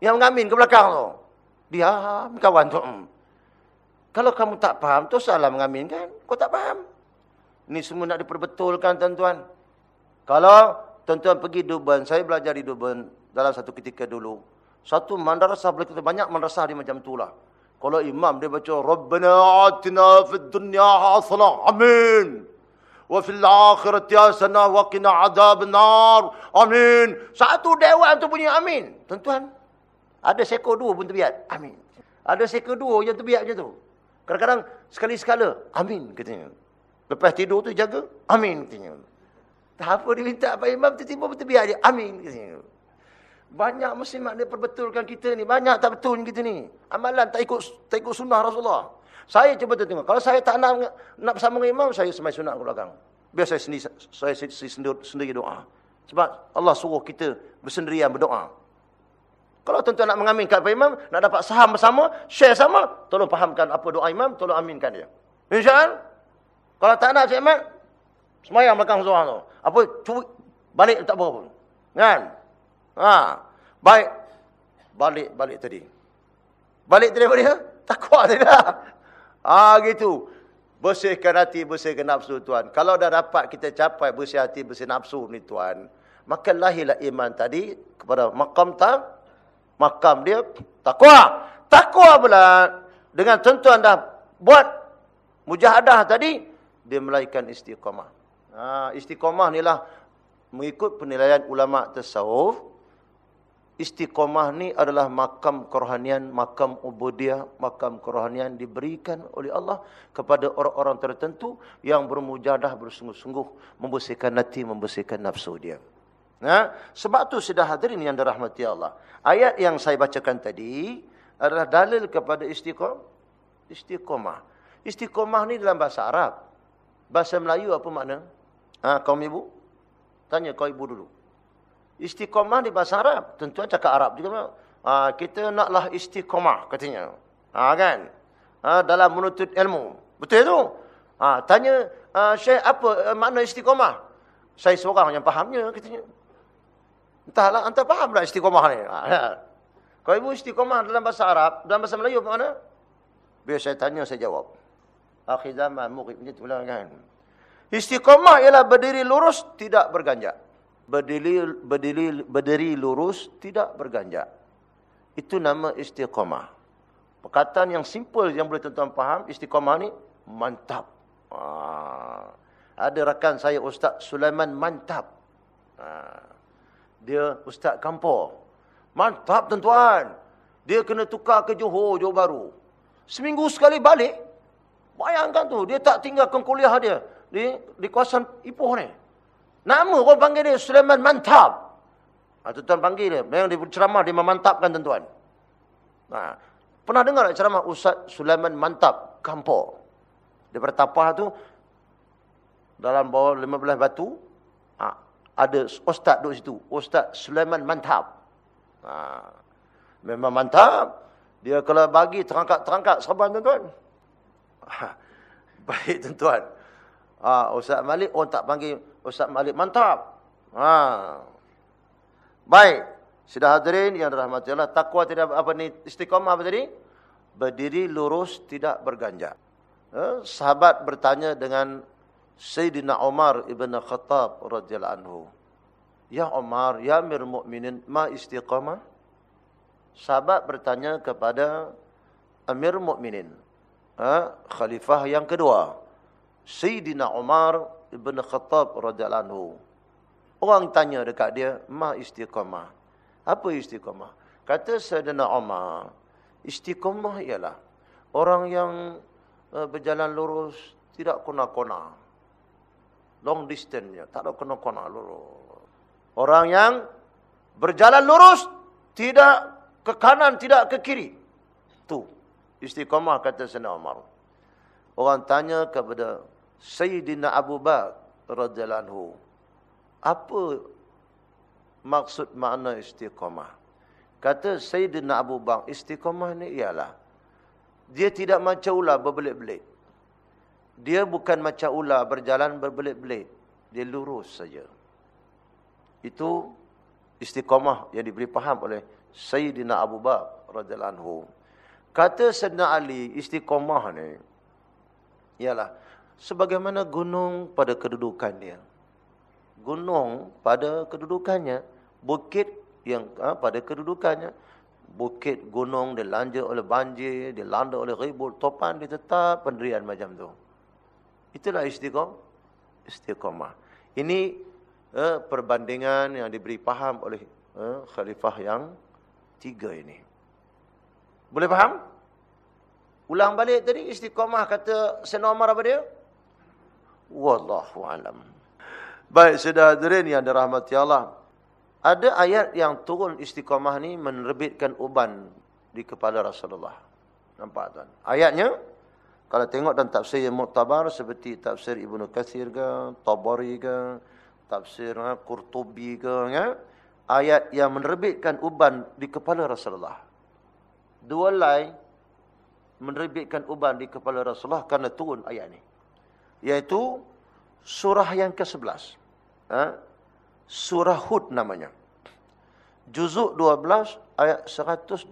yang mengamin ke belakang tu?" Diam kawan tu. Hmm. Kalau kamu tak faham tu salah mengamin kan? Kau tak faham. Ini semua nak diperbetulkan tuan-tuan. Kalau tuan-tuan pergi Duban, saya belajar di Duban dalam satu ketika dulu. Satu madrasah boleh kita banyak madrasah di macam itulah. Kalau imam dia baca Rabbana atina fid dunya hasanah. Amin. Wa fil akhirati hasanah wa qina adzabannar. Amin. Satu dewan tu bunyi amin. Tuan-tuan, ada seekor dua pun terbiat. Amin. Ada seekor dua yang terbiat macam tu. Kadang-kadang sekali-sekala amin katanya. Lepas tidur tu jaga amin katanya. Tak apa dia minta apa imam tiba-tiba terbiat dia amin katanya. Banyak muslimat dia perbetulkan kita ni. Banyak tak betul kita ni. Amalan tak ikut tak ikut sunnah Rasulullah. Saya cuba tengok. Kalau saya tak nak nak bersama dengan imam, saya semai sunat ke belakang. Biar saya sendiri, saya sendiri, sendiri doa. Sebab Allah suruh kita bersendirian berdoa. Kalau tuan-tuan nak mengaminkan apa imam, nak dapat saham bersama, share sama, tolong fahamkan apa doa imam, tolong aminkan dia. InsyaAllah. Kalau tak nak Cik Ahmad, semayang belakang seorang tu. Apa, cuba balik tak apa pun. Kan? Ha. Baik. Balik, balik tadi. Balik tadi apa dia? Takwa tadi lah. Ha, gitu. Bersihkan hati, bersihkan nafsu tuan. Kalau dah dapat kita capai bersih hati, bersih nafsu ni tuan. Maka lahirlah iman tadi kepada makam tak? Makam dia takwa. Takwa pula dengan tentuan dah buat mujahadah tadi. Dia melahirkan istiqamah. Ha, istiqamah ni lah mengikut penilaian ulama' tasawuf. Istiqomah ni adalah makam kerohanian, makam ubudiah, makam kerohanian diberikan oleh Allah kepada orang-orang tertentu yang bermujadah bersungguh-sungguh membersihkan hati, membersihkan nafsu dia. Nah, sebab tu sudah hadirin yang dirahmati Allah. Ayat yang saya bacakan tadi adalah dalil kepada istiqomah. Istiqomah. Istiqomah ni dalam bahasa Arab. Bahasa Melayu apa makna? Ha, kaum ibu? Tanya kau ibu dulu. Istiqomah di bahasa Arab. Tentu cakap Arab juga. Ha, kita naklah istiqomah katanya. Ha, kan? Ha, dalam menuntut ilmu. Betul itu? Ha, tanya ha, Syekh apa uh, makna istiqomah? Saya seorang yang fahamnya katanya. Entahlah, anda faham tak istiqomah ni? Ha, ya. Kalau ibu istiqomah dalam bahasa Arab, dalam bahasa Melayu apa makna? Biar saya tanya, saya jawab. Akhir zaman, murid macam lah kan. Istiqomah ialah berdiri lurus, tidak berganjak berdiri, berdiri, berdiri lurus, tidak berganjak. Itu nama istiqamah. Perkataan yang simple yang boleh tuan-tuan faham, istiqamah ni mantap. Ha. Ada rakan saya Ustaz Sulaiman mantap. Ha. Dia Ustaz Kampor. Mantap tuan-tuan. Dia kena tukar ke Johor, Johor Baru. Seminggu sekali balik. Bayangkan tu, dia tak tinggalkan kuliah dia di di kawasan Ipoh ni. Nama orang panggil dia Sulaiman Mantap. Ha, tuan panggil dia. Memang dia ceramah, dia memantapkan tuan-tuan. Ha, pernah dengar tak ceramah Ustaz Sulaiman Mantap, Kampor. Daripada tapah tu, dalam bawah 15 batu, ha, ada Ustaz duduk situ. Ustaz Sulaiman Mantap. Ha, memang mantap. Dia kalau bagi terangkat-terangkat sahabat tuan-tuan. Ha, baik tuan-tuan. Ha, Ustaz Malik, orang tak panggil Ustaz Malik mantap. Ha. Baik. Sudah hadirin yang dirahmati Allah, takwa tidak apa ni istiqamah apa tadi? Berdiri lurus tidak berganjak. Ha? sahabat bertanya dengan Sayyidina Umar ibn Khattab radhiyallahu anhu. Ya Umar, ya Amir Mukminin, ma istiqamah? Sahabat bertanya kepada Amir Mukminin, ha, khalifah yang kedua, Sayyidina Umar ibn Khattab radhiyallahu anhu. Orang tanya dekat dia, ma istiqamah? Apa istiqamah? Kata Sayyidina Umar, istiqamah ialah orang yang uh, berjalan lurus, tidak kona-kona. Long distance tak ada kona-kona lurus. Orang yang berjalan lurus, tidak ke kanan, tidak ke kiri. Tu istiqamah kata Sayyidina Umar. Orang tanya kepada Sayyidina Abu Bakar radhiyallahu anhu, apa maksud makna istiqamah? Kata Sayyidina Abu Bakar, istiqamah ni ialah dia tidak macam ular berbelit-belit. Dia bukan macam ular berjalan berbelit-belit. Dia lurus saja. Itu istiqamah yang diberi faham oleh Sayyidina Abu Bakar radhiyallahu anhu. Kata Sayyidina Ali, istiqamah ni ialah sebagaimana gunung pada kedudukan dia. Gunung pada kedudukannya, bukit yang ha, pada kedudukannya bukit gunung dilanda oleh banjir dilanda oleh ribut topan dia tetap pendirian macam tu. Itulah istiqamah istiqamah ini eh, perbandingan yang diberi faham oleh eh, khalifah yang tiga ini. Boleh faham? Ulang balik tadi istiqamah kata Sayyidina Umar apa dia wallahu alam baik saudara yang dirahmati Allah ada ayat yang turun istiqamah ni menerbitkan uban di kepala Rasulullah. Nampak tuan? Ayatnya, kalau tengok dalam tafsir yang muktabar seperti tafsir Ibnu Kathir ke, Tabari ke, tafsir ha, Qurtubi ke, ya? ayat yang menerbitkan uban di kepala Rasulullah. Dua lain menerbitkan uban di kepala Rasulullah kerana turun ayat ni. Iaitu surah yang ke-11. Ha? surah Hud namanya. Juzuk 12 ayat 112.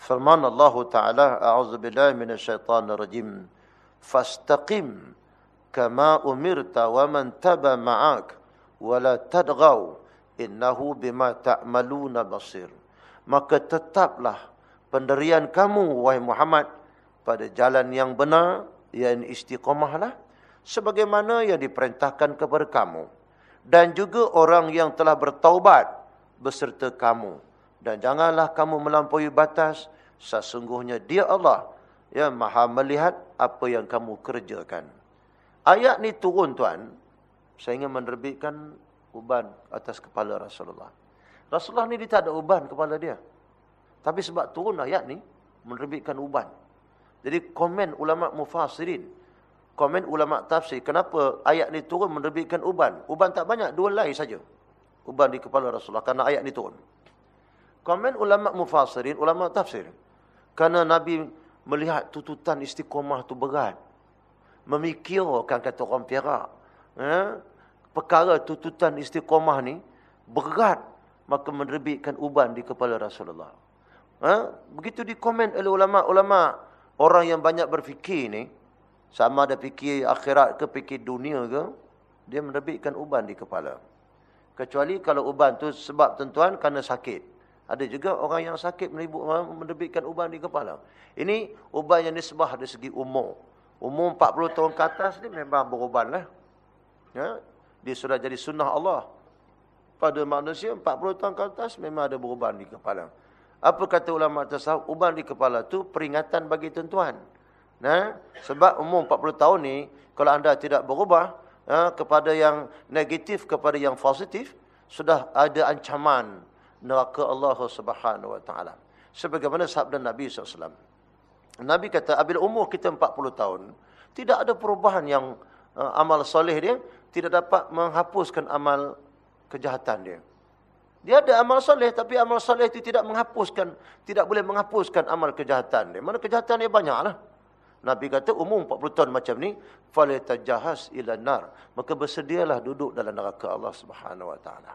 Firman Allah Taala, "A'udzu billahi minasyaitonir rajim. Fastaqim kama umirta wa man taba ma'ak wa la tadghaw innahu bima ta'maluna basir." Maka tetaplah pendirian kamu wahai Muhammad pada jalan yang benar yang istiqamahlah sebagaimana yang diperintahkan kepada kamu. Dan juga orang yang telah bertaubat beserta kamu. Dan janganlah kamu melampaui batas. Sesungguhnya dia Allah yang Maha melihat apa yang kamu kerjakan. Ayat ni turun tuan. Saya ingin menerbitkan uban atas kepala Rasulullah. Rasulullah ni dia tak ada uban kepala dia. Tapi sebab turun ayat ni menerbitkan uban jadi komen ulama mufassirin komen ulama tafsir kenapa ayat ni turun menerbitkan uban? Uban tak banyak dua lai saja. Uban di kepala Rasulullah kerana ayat ni turun. Komen ulama mufassirin ulama tafsir kerana nabi melihat tututan istiqamah tu berat. Memikirkan kata orang Perak eh, perkara tututan istiqamah ni berat maka menerbitkan uban di kepala Rasulullah. Eh, begitu dikomen oleh ulama-ulama orang yang banyak berfikir ni sama ada fikir akhirat ke fikir dunia ke, dia menerbitkan uban di kepala. Kecuali kalau uban tu sebab tentuan kerana sakit. Ada juga orang yang sakit menerbitkan uban di kepala. Ini uban yang disebah dari segi umur. Umur 40 tahun ke atas ni memang beruban lah. Ya? Dia sudah jadi sunnah Allah. Pada manusia 40 tahun ke atas memang ada beruban di kepala. Apa kata ulama tasawuf? Uban di kepala tu peringatan bagi tentuan. Nah, sebab umur 40 tahun ni kalau anda tidak berubah ha, kepada yang negatif kepada yang positif sudah ada ancaman neraka Allah Subhanahu wa taala. Sebagaimana sabda Nabi SAW. Nabi kata apabila umur kita 40 tahun tidak ada perubahan yang uh, amal soleh dia tidak dapat menghapuskan amal kejahatan dia. Dia ada amal soleh tapi amal soleh itu tidak menghapuskan tidak boleh menghapuskan amal kejahatan dia. Mana kejahatan dia banyaklah. Nabi kata umum 40 tahun macam ni falatajahas ila nar maka bersedialah duduk dalam neraka Allah Subhanahu wa taala.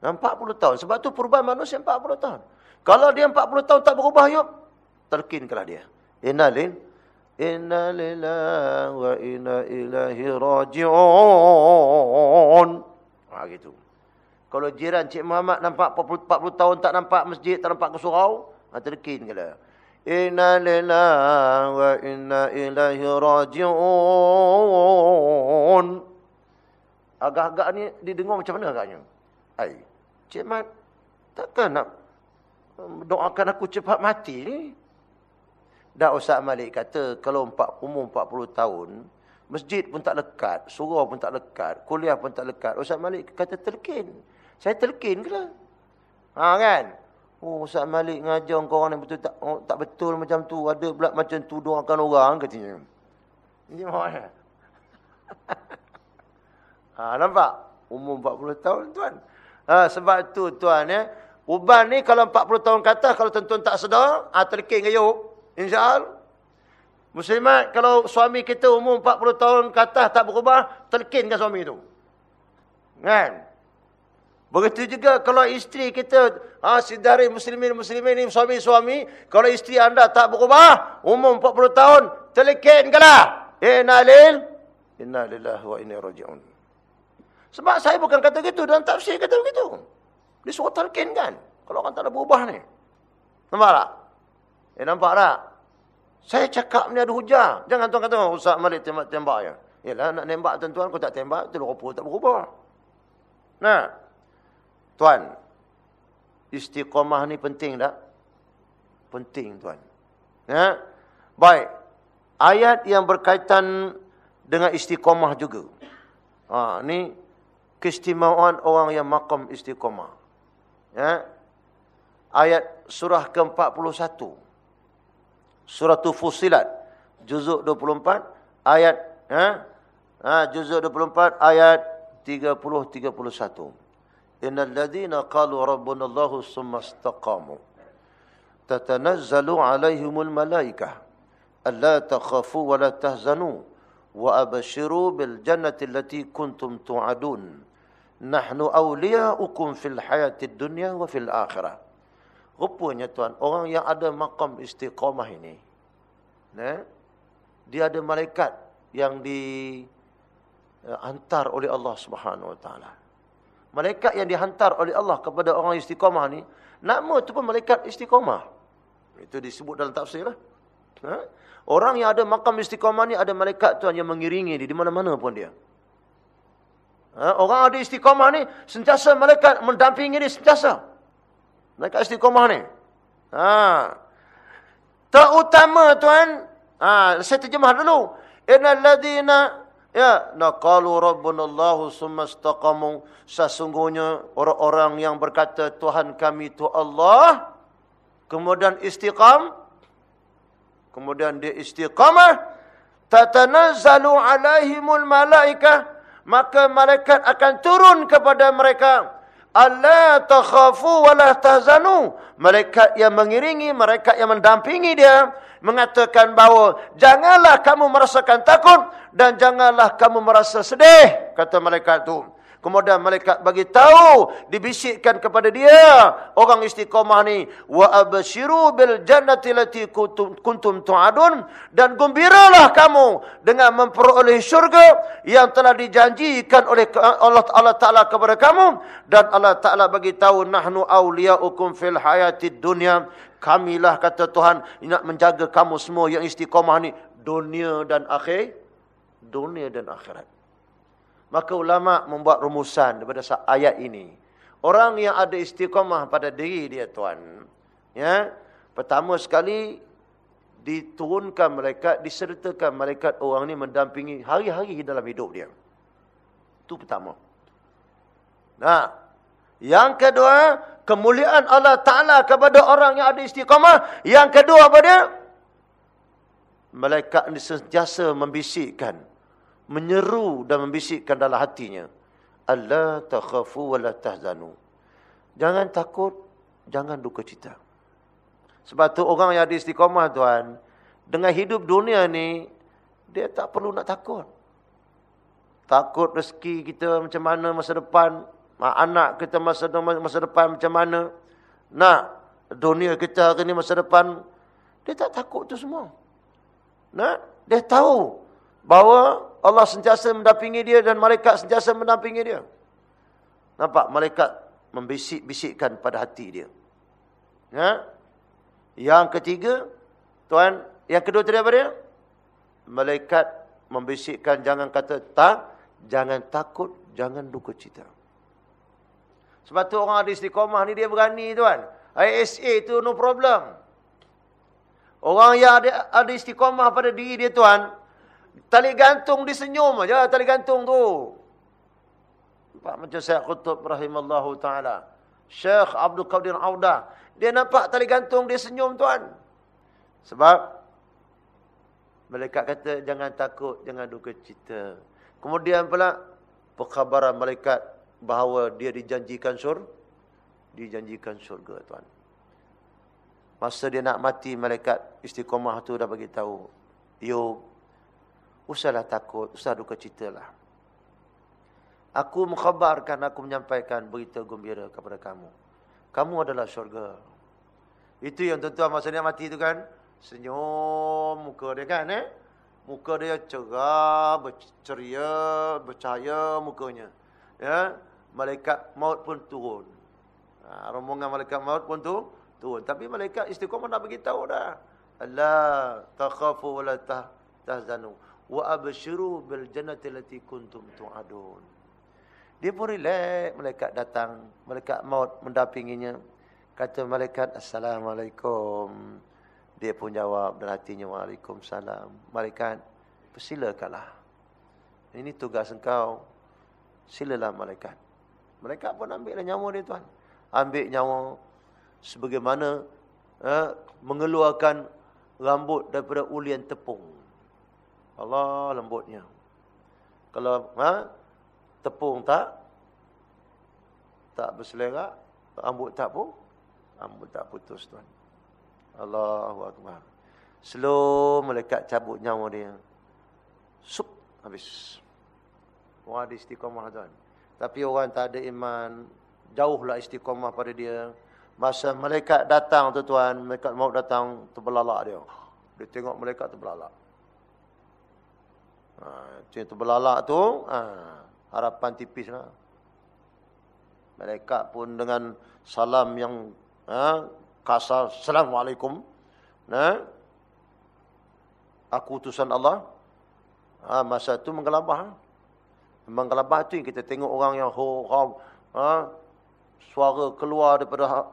40 tahun sebab tu perubahan manusia 40 tahun. Kalau dia 40 tahun tak berubah yuk terkinkanlah dia. Innalin Inna lillahi wa inna ilaihi raji'un. Ha, gitu. Kalau jiran Cik Muhammad nampak 40, 40 tahun tak nampak masjid, tak nampak ke surau, ha, terkin ke lah. Inna lillahi wa inna ilaihi raji'un. Agak-agak ni didengar macam mana agaknya? Hai, Cik Mat, takkan nak doakan aku cepat mati ni? Dah Ustaz Malik kata, kalau empat, umur 40 tahun, masjid pun tak lekat, surau pun tak lekat, kuliah pun tak lekat. Ustaz Malik kata terkin. Saya terkin ke lah? Ha kan? Oh, Ustaz Malik ngajar kau orang yang betul tak, oh, tak betul macam tu. Ada pula macam tu doakan orang katanya. Ini mana? ha, nampak? Umur 40 tahun tuan. Ha, sebab tu tuan ya. Uban ni kalau 40 tahun kata kalau tuan-tuan tak sedar, ha, terkin ke yuk. InsyaAllah. Muslimat, kalau suami kita umur 40 tahun ke atas tak berubah, terkinkan suami itu. Kan? Begitu juga kalau isteri kita, ha, dari muslimin-muslimin ini, suami-suami, kalau isteri anda tak berubah, umur 40 tahun, terkinkanlah. Inna lil, inna lillah wa inna raji'un. Sebab saya bukan kata gitu, dalam tafsir kata begitu. Dia suruh terkinkan. Kalau orang tak ada berubah ni. Nampak tak? Eh nampak tak? Saya cakap ni ada hujah. Jangan tuan kata, Ustaz Malik tembak-tembak ya. Yalah nak tembak tuan-tuan, aku tak tembak, itu rupa tak berubah. Nah. Tuan. Istiqamah ni penting tak? Penting tuan. Ya. Baik. Ayat yang berkaitan dengan istiqamah juga. Ha, ni keistimewaan orang yang makam istiqamah. Ya. Ayat surah ke-41 surah Fusilat juzuk 24 ayat ha ha juzuk 24 ayat 30 31 innal ladzina qalu rabbuna allah summa istaqamu. Tatanazzalu alaihimul malaikah alla takhafu wa la tahzanu wa abshiru bil jannati allati kuntum tu'adun. Nahnu awliya'ukum fil hayatid dunya wa fil akhirah. Rupanya tuan, orang yang ada makam istiqamah ini, ne, dia ada malaikat yang dihantar oleh Allah Subhanahu Wa Taala. Malaikat yang dihantar oleh Allah kepada orang istiqamah ni, nama tu pun malaikat istiqamah. Itu disebut dalam tafsir lah. Ha? Orang yang ada makam istiqamah ni ada malaikat tuan yang mengiringi dia di mana-mana pun dia. Ha? Orang ada istiqamah ni sentiasa malaikat mendampingi dia sentiasa. Mereka istiqomah ni. Ha. Terutama tuan, ha, saya terjemah dulu. Innal ladina ya naqalu rabbuna Allah summa istaqamu. Sesungguhnya orang-orang yang berkata Tuhan kami itu Allah kemudian istiqam kemudian dia istiqamah. Tatanazzalu alaihimul malaikah maka malaikat akan turun kepada mereka. Allah takhafu wa la tahzanu. Mereka yang mengiringi, mereka yang mendampingi dia mengatakan bahawa janganlah kamu merasakan takut dan janganlah kamu merasa sedih kata mereka itu. Kemudian malaikat bagi tahu, dibisikkan kepada dia, orang istiqamah ni, wa abshiru bil jannati lati kuntum tu'adun dan gembiralah kamu dengan memperoleh syurga yang telah dijanjikan oleh Allah Allah Taala kepada kamu dan Allah Taala bagi tahu nahnu awliyaukum fil hayatid dunya. Kamilah kata Tuhan nak menjaga kamu semua yang istiqamah ni dunia dan akhir dunia dan akhirat. Maka ulama membuat rumusan daripada ayat ini. Orang yang ada istiqamah pada diri dia tuan. Ya, pertama sekali diturunkan mereka, disertakan malaikat orang ini mendampingi hari-hari dalam hidup dia. Itu pertama. Nah, yang kedua, kemuliaan Allah Taala kepada orang yang ada istiqamah. Yang kedua apa dia? Malaikat ini sentiasa membisikkan menyeru dan membisikkan dalam hatinya. Allah takhafu wa la tahzanu. Jangan takut jangan duka cita. Sebab tu orang yang ada istiqamah tuan dengan hidup dunia ni dia tak perlu nak takut. Takut rezeki kita macam mana masa depan anak kita masa masa depan macam mana. Nak dunia kita hari ni masa depan dia tak takut tu semua. Nah, dia tahu bahawa Allah sentiasa mendampingi dia dan malaikat sentiasa mendampingi dia. Nampak malaikat membisik-bisikkan pada hati dia. Ya? Yang ketiga, tuan, yang kedua tadi apa dia? Malaikat membisikkan jangan kata tak, jangan takut, jangan duka cita. Sebab tu orang ada istiqomah ni dia berani tuan. ISA tu no problem. Orang yang ada, ada istiqomah pada diri dia tuan, tali gantung disenyum aja tali gantung tu. Nampak macam Syekh Qutb rahimallahu taala. Syekh Abdul Qadir Auda, dia nampak tali gantung dia senyum tuan. Sebab malaikat kata jangan takut, jangan duka cita. Kemudian pula perkhabaran malaikat bahawa dia dijanjikan sur dijanjikan syurga tuan. Masa dia nak mati malaikat istiqomah tu dah bagi tahu. Yo usahlah takut, usah duka citalah. Aku mengkhabarkan, aku menyampaikan berita gembira kepada kamu. Kamu adalah syurga. Itu yang tuan-tuan masa dia mati tu kan. Senyum muka dia kan eh. Muka dia cerah, berceria, bercahaya mukanya. Ya, malaikat maut pun turun. Ha, rombongan malaikat maut pun tu turun. Tapi malaikat istiqomah dah beritahu dah. Allah takhafu wa la tahzanu wa abshiru bil jannati allati kuntum tu'adun. Dia pun relax, malaikat datang, malaikat maut mendampinginya. Kata malaikat assalamualaikum. Dia pun jawab dalam hatinya waalaikumsalam. Malaikat persilakanlah. Ini tugas engkau. Silalah malaikat. Malaikat pun ambillah nyawa dia tuan ambil nyawa sebagaimana eh, mengeluarkan rambut daripada ulian tepung. Allah lembutnya. Kalau ha, tepung tak tak berselerak, rambut tak pun, rambut tak putus tuan. Allahu akbar. Slow malaikat cabut nyawa dia. Sup habis. Wah di istiqamah tuan. Tapi orang tak ada iman, jauhlah istiqamah pada dia. Masa malaikat datang tu tuan, malaikat mau datang terbelalak dia. Dia tengok malaikat terbelalak. Ha, tu terbelalak tu, ha, harapan tipis lah. Malaikat pun dengan salam yang ha, kasar, Assalamualaikum. Ha, aku utusan Allah. Ha, masa tu menggelabah. Menggelabah tu yang kita tengok orang yang ho, ho, ha, suara keluar daripada ha-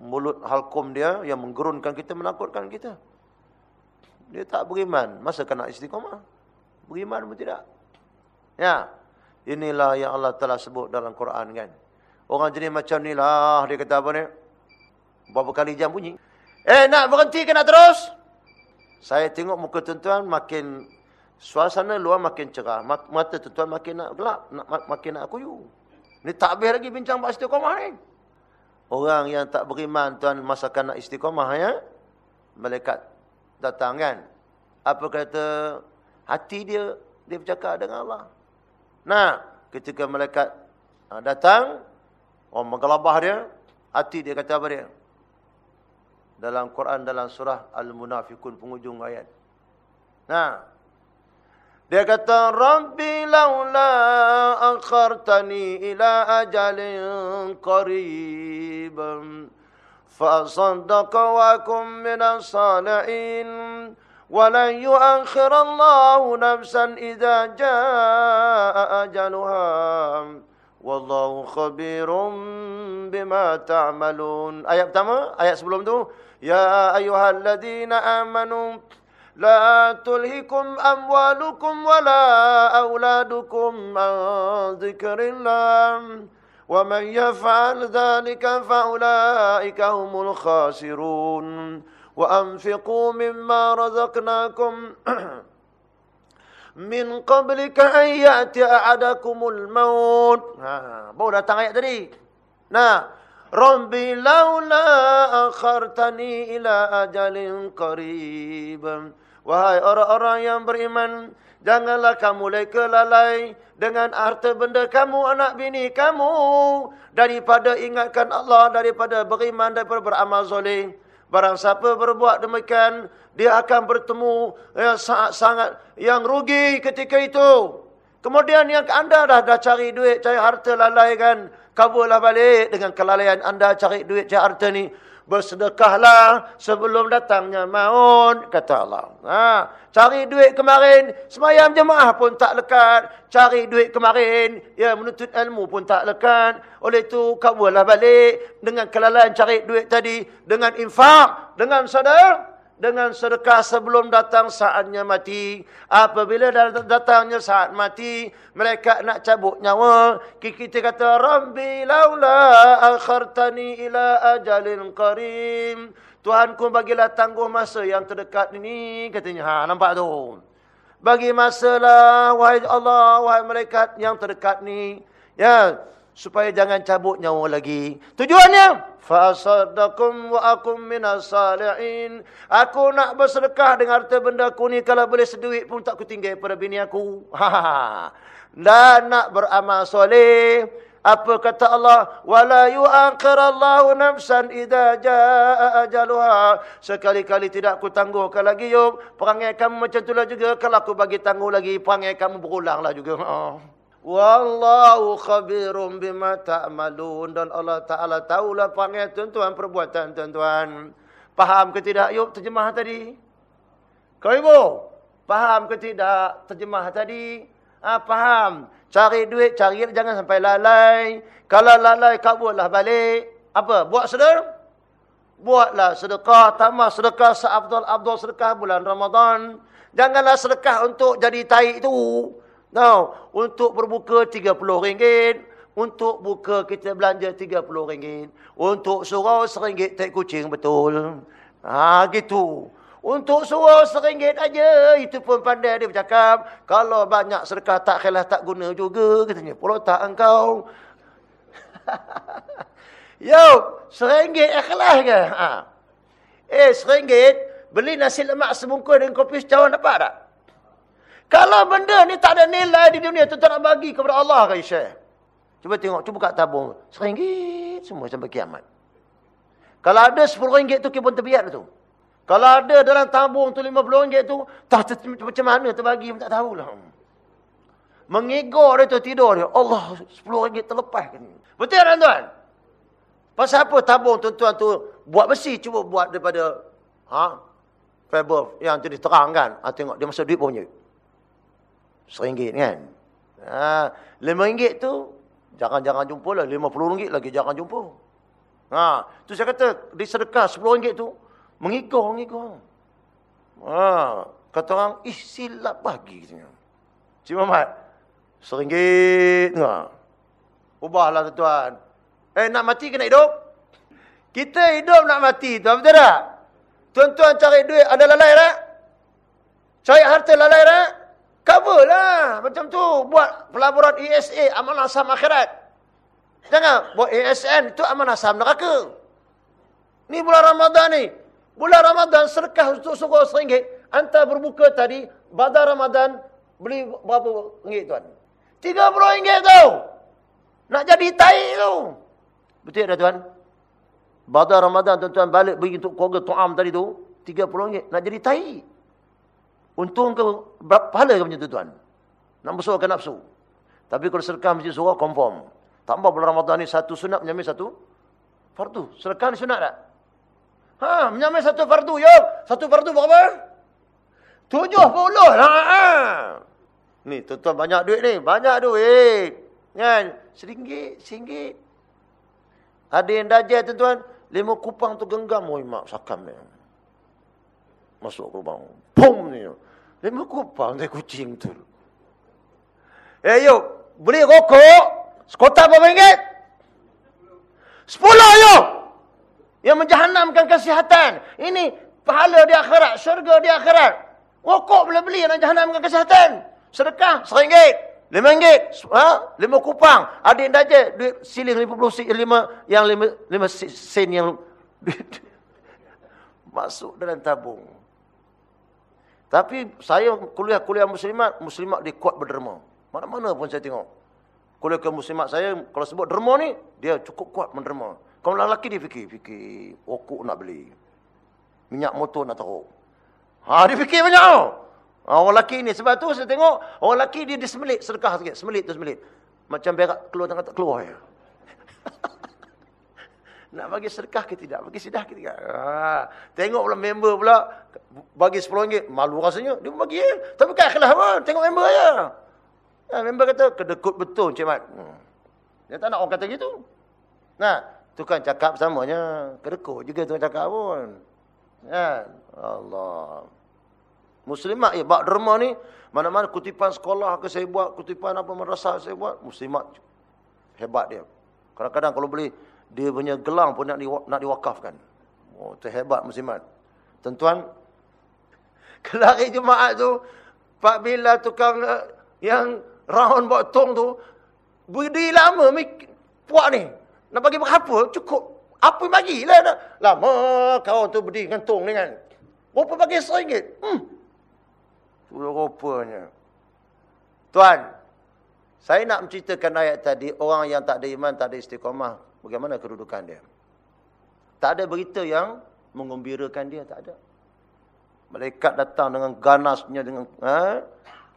mulut halkum dia yang menggerunkan kita, menakutkan kita. Dia tak beriman. Masa kena istiqamah? Beriman pun tidak. Ya. Inilah yang Allah telah sebut dalam Quran kan. Orang jenis macam ni lah. Dia kata apa ni? Berapa kali jam bunyi? Eh nak berhenti ke nak terus? Saya tengok muka tuan-tuan makin... Suasana luar makin cerah. Mata tuan-tuan makin nak gelap. Makin nak kuyu. Ini tak habis lagi bincang bahas istiqamah ni. Orang yang tak beriman tuan masakan nak istiqamah ya. Malaikat datang kan. Apa kata hati dia dia bercakap dengan Allah. Nah, ketika malaikat ha, datang orang menggelabah dia, hati dia kata apa dia? Dalam Quran dalam surah Al-Munafiqun penghujung ayat. Nah, dia kata, Rabbi laula akhartani ila ajalin qarib. Fasaddaqa wa kum minas salihin. ولن يؤخر الله نفسا إذا جاء أجلها والله خبير بما تعملون ayat pertama ayat sebelum tu ya ayyuhalladzina amanu لا تلهكم أموالكم ولا أولادكم عن ذكر الله ومن يفعل ذلك فأولئك هم الخاسرون وأنفقوا مما رزقناكم من قبلك أن يأتي أحدكم الموت baru datang ayat tadi nah Rabbi laula akhartani ila ajalin qarib Wahai orang-orang yang beriman, janganlah kamu leka lalai dengan harta benda kamu, anak bini kamu. Daripada ingatkan Allah, daripada beriman, daripada beramal soleh. Barang siapa berbuat demikian, dia akan bertemu yang sangat-sangat yang rugi ketika itu. Kemudian yang anda dah, dah cari duit, cari harta lalai kan. Kaburlah balik dengan kelalaian anda cari duit, cari harta ni. Bersedekahlah sebelum datangnya maut, kata Allah. Ha, cari duit kemarin, semayam jemaah pun tak lekat. Cari duit kemarin, ya menuntut ilmu pun tak lekat. Oleh itu, kaburlah balik dengan kelalaian cari duit tadi. Dengan infak, dengan sadar dengan sedekah sebelum datang saatnya mati. Apabila datangnya saat mati, mereka nak cabut nyawa. Kita kata, Rabbi laula akhartani ila ajalin karim. Tuhanku bagilah tangguh masa yang terdekat ini. Katanya, ha, nampak tu. Bagi masalah, wahai Allah, wahai malaikat yang terdekat ni. Ya, supaya jangan cabut nyawa lagi. Tujuannya fasaddakum wa akum minas salihin. Aku nak bersedekah dengan harta benda aku ni kalau boleh seduit pun tak kutinggal pada bini aku. Ha. Dan nak beramal soleh. Apa kata Allah? Wala yu'akhirallahu nafsan idza jaa ajaluha. Sekali-kali tidak aku tangguhkan lagi yuk. Perangai kamu macam itulah juga kalau aku bagi tangguh lagi perangai kamu berulanglah juga. Ha. Wallahu khabirum bima ta'malun dan Allah Taala tahulah panggil tuan-tuan perbuatan tuan-tuan. Faham ke tidak Ayub terjemah tadi? Kau ibu, faham ke tidak terjemah tadi? Ha, faham. Cari duit, cari jangan sampai lalai. Kalau lalai kau buatlah balik. Apa? Buat sedekah? Buatlah sedekah, tambah sedekah seabdul-abdul sedekah bulan Ramadan. Janganlah sedekah untuk jadi taik itu. Now, untuk berbuka RM30. Untuk buka kita belanja RM30. Untuk surau RM1 tak kucing betul. Ha, gitu. Untuk surau RM1 aja Itu pun pandai dia bercakap. Kalau banyak sedekah tak khalah tak guna juga. Katanya, pulau tak engkau. Yo, RM1 ikhlas ke? Ha. Eh, RM1 beli nasi lemak sebungkus dengan kopi secawan dapat tak? Kalau benda ni tak ada nilai di dunia, tu tak nak bagi kepada Allah ke Syekh? Cuba tengok, cuba kat tabung. Seringgit semua sampai kiamat. Kalau ada sepuluh ringgit tu, kibun terbiat tu. Kalau ada dalam tabung tu lima puluh tu, tak macam mana terbagi, tak tahulah. Mengigor dia tu tidur dia. Allah, sepuluh ringgit terlepas. Kan? Betul tak tuan? Pasal apa tabung tuan-tuan tu buat besi, cuba buat daripada ha, fiber yang jadi terang kan. Ha, tengok, dia masuk duit punya seringgit kan. Ha, lima ringgit tu, jangan-jangan jumpa lah. Lima puluh ringgit lagi jangan jumpa. Ha, tu saya kata, di sedekah sepuluh ringgit tu, mengigau. Ha, kata orang, ih silap bagi. Cik Muhammad, seringgit. Ha. Ubahlah tuan. Eh, nak mati ke nak hidup? Kita hidup nak mati, tuan betul tak? Tuan-tuan cari duit, ada lalai tak? Cari harta lalai tak? Cover lah. Macam tu. Buat pelaburan ESA, amanah saham akhirat. Jangan buat ASN, itu amanah saham neraka. Ni bulan Ramadan ni. Bulan Ramadan sedekah untuk suku seringgit. Antara berbuka tadi, badar Ramadan, beli berapa ringgit tuan? Tiga puluh ringgit tu. Nak jadi taik tu. Betul tak tuan? Badar Ramadan tuan-tuan balik pergi untuk keluarga tu'am tadi tu. Tiga puluh ringgit. Nak jadi taik. Untung ke pahala ke macam tu tuan? Nak bersuara nafsu. Tapi kalau sedekah masjid surah, confirm. Tambah bulan Ramadan ni satu sunat menyamai satu fardu. Sedekah ni sunat tak? Ha, menyamai satu fardu. Yo, satu fardu berapa? Tujuh puluh lah. Ha. Ni, tuan-tuan banyak duit ni. Banyak duit. Kan? Seringgit, seringgit. Ada yang dajah tuan-tuan. Lima kupang tu genggam. Oh, mak, sakam ni. Masuk ke lubang. Pum ni. Lima kupang dari kucing tu. Eh, yuk. Beli rokok. Sekota berapa ringgit? Sepuluh, yuk. Yang menjahanamkan kesihatan. Ini pahala di akhirat. Syurga di akhirat. Rokok boleh beli yang menjahanamkan kesihatan. Sedekah, seringgit. Lima ringgit. Ha? Lima kupang. Ada yang daja. Duit siling lima puluh sen. Lima, yang lima, lima sen yang... Masuk dalam tabung. Tapi saya kuliah-kuliah muslimat, muslimat dia kuat berderma. Mana-mana pun saya tengok. Kuliah ke muslimat saya, kalau sebut derma ni, dia cukup kuat menderma. Kalau lelaki dia fikir, fikir, okuk nak beli. Minyak motor nak taruh. Ha, dia fikir banyak tau. Ha, orang lelaki ni. Sebab tu saya tengok. Orang lelaki dia disemelit. Sedekah sikit. Semelit tu semelit. Macam berak keluar tengah tak keluar ya. Nak bagi sedekah ke tidak? Bagi sedekah ke tidak? Ha, tengok pula member pula. Bagi RM10. Malu rasanya. Dia bagi ya. Tapi kan ikhlas pun. Tengok member ya. Ha, member kata, kedekut betul Encik Mat. Hmm. Dia tak nak orang kata gitu. Nah, tu kan cakap samanya. Kedekut juga tu cakap pun. Ya, Allah. Muslimat ya, bak derma ni. Mana-mana kutipan sekolah ke saya buat. Kutipan apa madrasah saya buat. Muslimat. Hebat dia. Kadang-kadang kalau boleh dia punya gelang pun nak, di, nak diwakafkan. Oh, terhebat muslimat. Tuan-tuan, kelari Jumaat tu, Pak Bila tukang uh, yang round buat tong tu, berdiri lama puak ni. Nak bagi berapa? Cukup. Apa yang bagilah. Nak. Lama kawan tu berdiri dengan tong ni kan. Berapa bagi seringgit? Hmm. Sudah rupanya. Tuan, saya nak menceritakan ayat tadi, orang yang tak ada iman, tak ada istiqamah. Bagaimana kedudukan dia? Tak ada berita yang menggembirakan dia, tak ada. Malaikat datang dengan ganasnya dengan ha?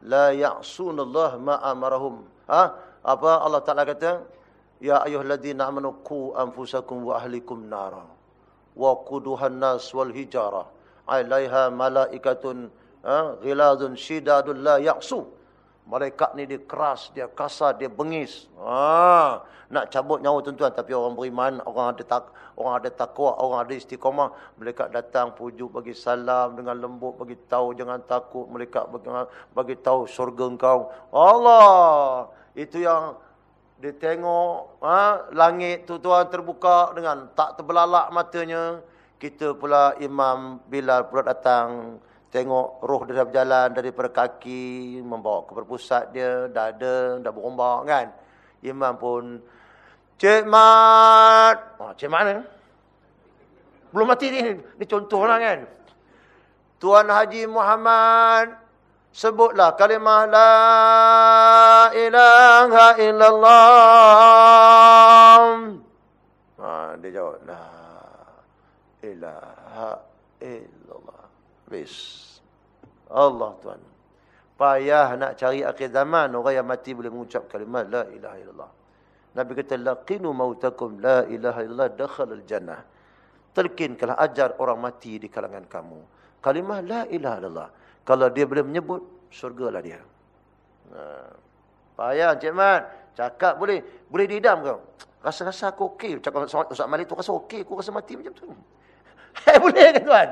la ya'sunallah ma amarahum. Ha? Apa Allah Taala kata? Ya ayyuhalladzina amanu qu anfusakum wa ahlikum nara. Wa quduhan nas wal hijara. 'Alaiha malaikatun ha? ghilazun shidadul la ya'su. Malaikat ni dia keras, dia kasar, dia bengis. Ha, nak cabut nyawa tuan-tuan tapi orang beriman, orang ada tak orang ada takwa, orang ada istiqamah, malaikat datang pujuk bagi salam dengan lembut bagi tahu jangan takut, malaikat bagi, bagi tahu syurga engkau. Allah, itu yang dia tengok ha, langit tu tuan terbuka dengan tak terbelalak matanya. Kita pula Imam Bilal pula datang Tengok roh dia dah berjalan daripada kaki, membawa ke perpusat dia, dada, dah berombak kan. Imam pun, Cik Mat. Oh, Cik Mat ni? Belum mati ni. Ni contoh lah kan. Tuan Haji Muhammad, sebutlah kalimah La ilaha illallah. Ha, dia jawab, La ilaha illallah. Habis. Allah Tuhan. Payah nak cari akhir zaman. Orang yang mati boleh mengucap kalimat La ilaha illallah. Nabi kata, Laqinu mautakum la ilaha illallah dakhal al-jannah. Telkinkanlah ajar orang mati di kalangan kamu. Kalimah la ilaha illallah. Kalau dia boleh menyebut, surgalah dia. Ha. Payah Encik Mat. Cakap boleh. Boleh didam kau. Rasa-rasa aku okey. Cakap Ustaz Malik tu rasa okey. Aku rasa mati macam tu. Eh boleh kan tuan?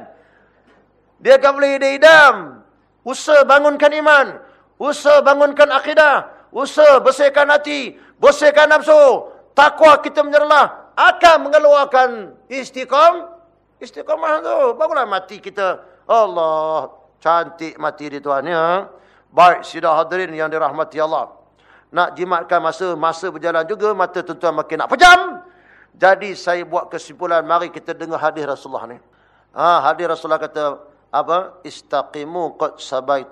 Dia akan boleh didam. Usaha bangunkan iman. Usaha bangunkan akidah. Usaha bersihkan hati. Bersihkan nafsu. Takwa kita menyerlah. Akan mengeluarkan istiqam. Istiqamah tu. Barulah mati kita. Allah. Cantik mati di Tuhan. Ya. Baik. Sidah hadirin yang dirahmati Allah. Nak jimatkan masa. Masa berjalan juga. Mata tuan-tuan makin nak pejam. Jadi saya buat kesimpulan. Mari kita dengar hadis Rasulullah ni. Ha, hadis Rasulullah kata apa? Istaqimu qad sabait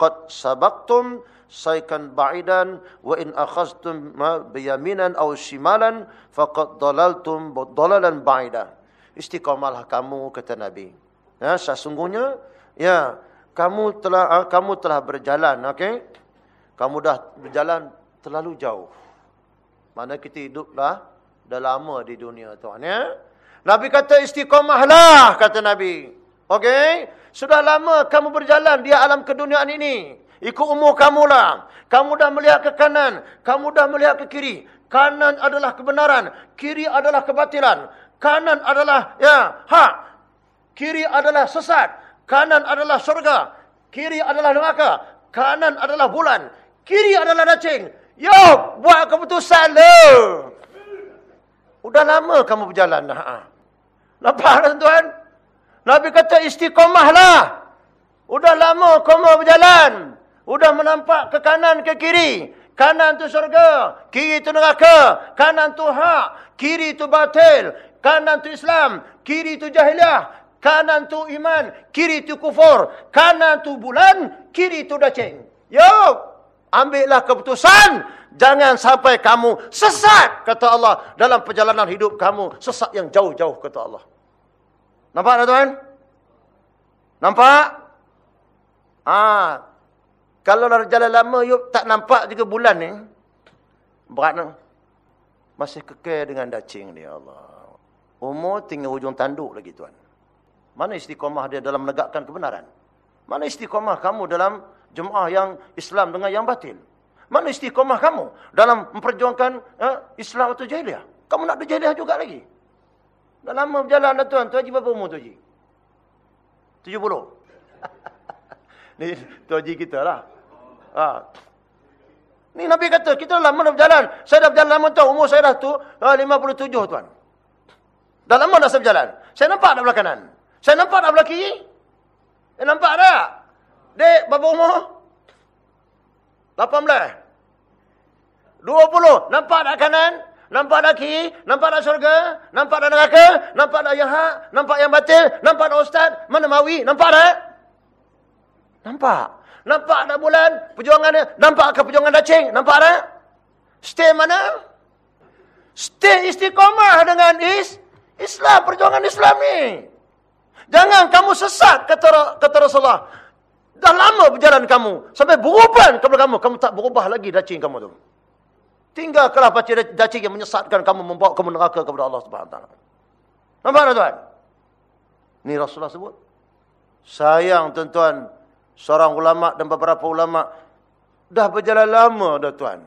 qad sabaqtum saykan ba'idan wa in akhadtum biyaminan aw shimalan faqad dalaltum dalalan ba'ida. Istiqamalah kamu kata nabi. Ya sesungguhnya ya kamu telah kamu telah berjalan okey kamu dah berjalan terlalu jauh. Mana kita hiduplah dah lama di dunia tuan ya? Nabi kata istiqamahlah kata nabi Okey? Sudah lama kamu berjalan di alam keduniaan ini. Ikut umur kamu lah. Kamu dah melihat ke kanan. Kamu dah melihat ke kiri. Kanan adalah kebenaran. Kiri adalah kebatilan. Kanan adalah ya hak. Kiri adalah sesat. Kanan adalah surga. Kiri adalah neraka. Kanan adalah bulan. Kiri adalah racing. Yo, buat keputusan lo. Udah lama kamu berjalan. Ha. Nampak tuan-tuan? Nabi kata istiqamahlah. Udah lama kamu berjalan. Udah menampak ke kanan ke kiri. Kanan tu surga. Kiri tu neraka. Kanan tu hak. Kiri tu batil. Kanan tu Islam. Kiri tu jahiliah. Kanan tu iman. Kiri tu kufur. Kanan tu bulan. Kiri tu dacing. Yo, ambillah keputusan. Jangan sampai kamu sesat, kata Allah. Dalam perjalanan hidup kamu. Sesat yang jauh-jauh, kata Allah. Nampak tak tuan? Nampak? Ah, Kalau jalan lama yuk tak nampak juga bulan ni. Berat ni. Masih kekal dengan dacing dia Allah. Umur tinggal hujung tanduk lagi tuan. Mana istiqamah dia dalam menegakkan kebenaran? Mana istiqamah kamu dalam jemaah yang Islam dengan yang batil? Mana istiqamah kamu dalam memperjuangkan eh, Islam atau jahiliah? Kamu nak ada jahiliah juga lagi. Dah lama berjalan dah tuan. Tuan Haji berapa umur Tuan Haji? 70. Ni Tuan Haji kita lah. Ha. Ni Nabi kata, kita dah lama dah berjalan. Saya dah berjalan lama tuan. Umur saya dah tu uh, 57 tuan. Dah lama dah saya berjalan. Saya nampak dah belah kanan. Saya nampak dah belah kiri. Eh, nampak tak? Dek, berapa umur? 18. 20. Nampak tak kanan? Nampak tak kiri? Nampak tak syurga? Nampak tak neraka? Nampak tak yang hak? Nampak yang batil? Nampak tak ustaz? Mana mawi? Nampak tak? Nampak. Nampak tak bulan? Perjuangan dia? Nampak ke perjuangan dacing? Nampak tak? Stay mana? Stay istiqomah dengan is Islam. Perjuangan Islam ni. Jangan kamu sesat, kata, kata Rasulullah. Dah lama berjalan kamu. Sampai beruban kepada kamu. Kamu tak berubah lagi dacing kamu tu. Tinggalkanlah baca dacing yang menyesatkan kamu. Membawa kamu neraka kepada Allah SWT. Nampak tak tuan? Ini Rasulullah sebut. Sayang tuan-tuan. Seorang ulama dan beberapa ulama. Dah berjalan lama dah tuan.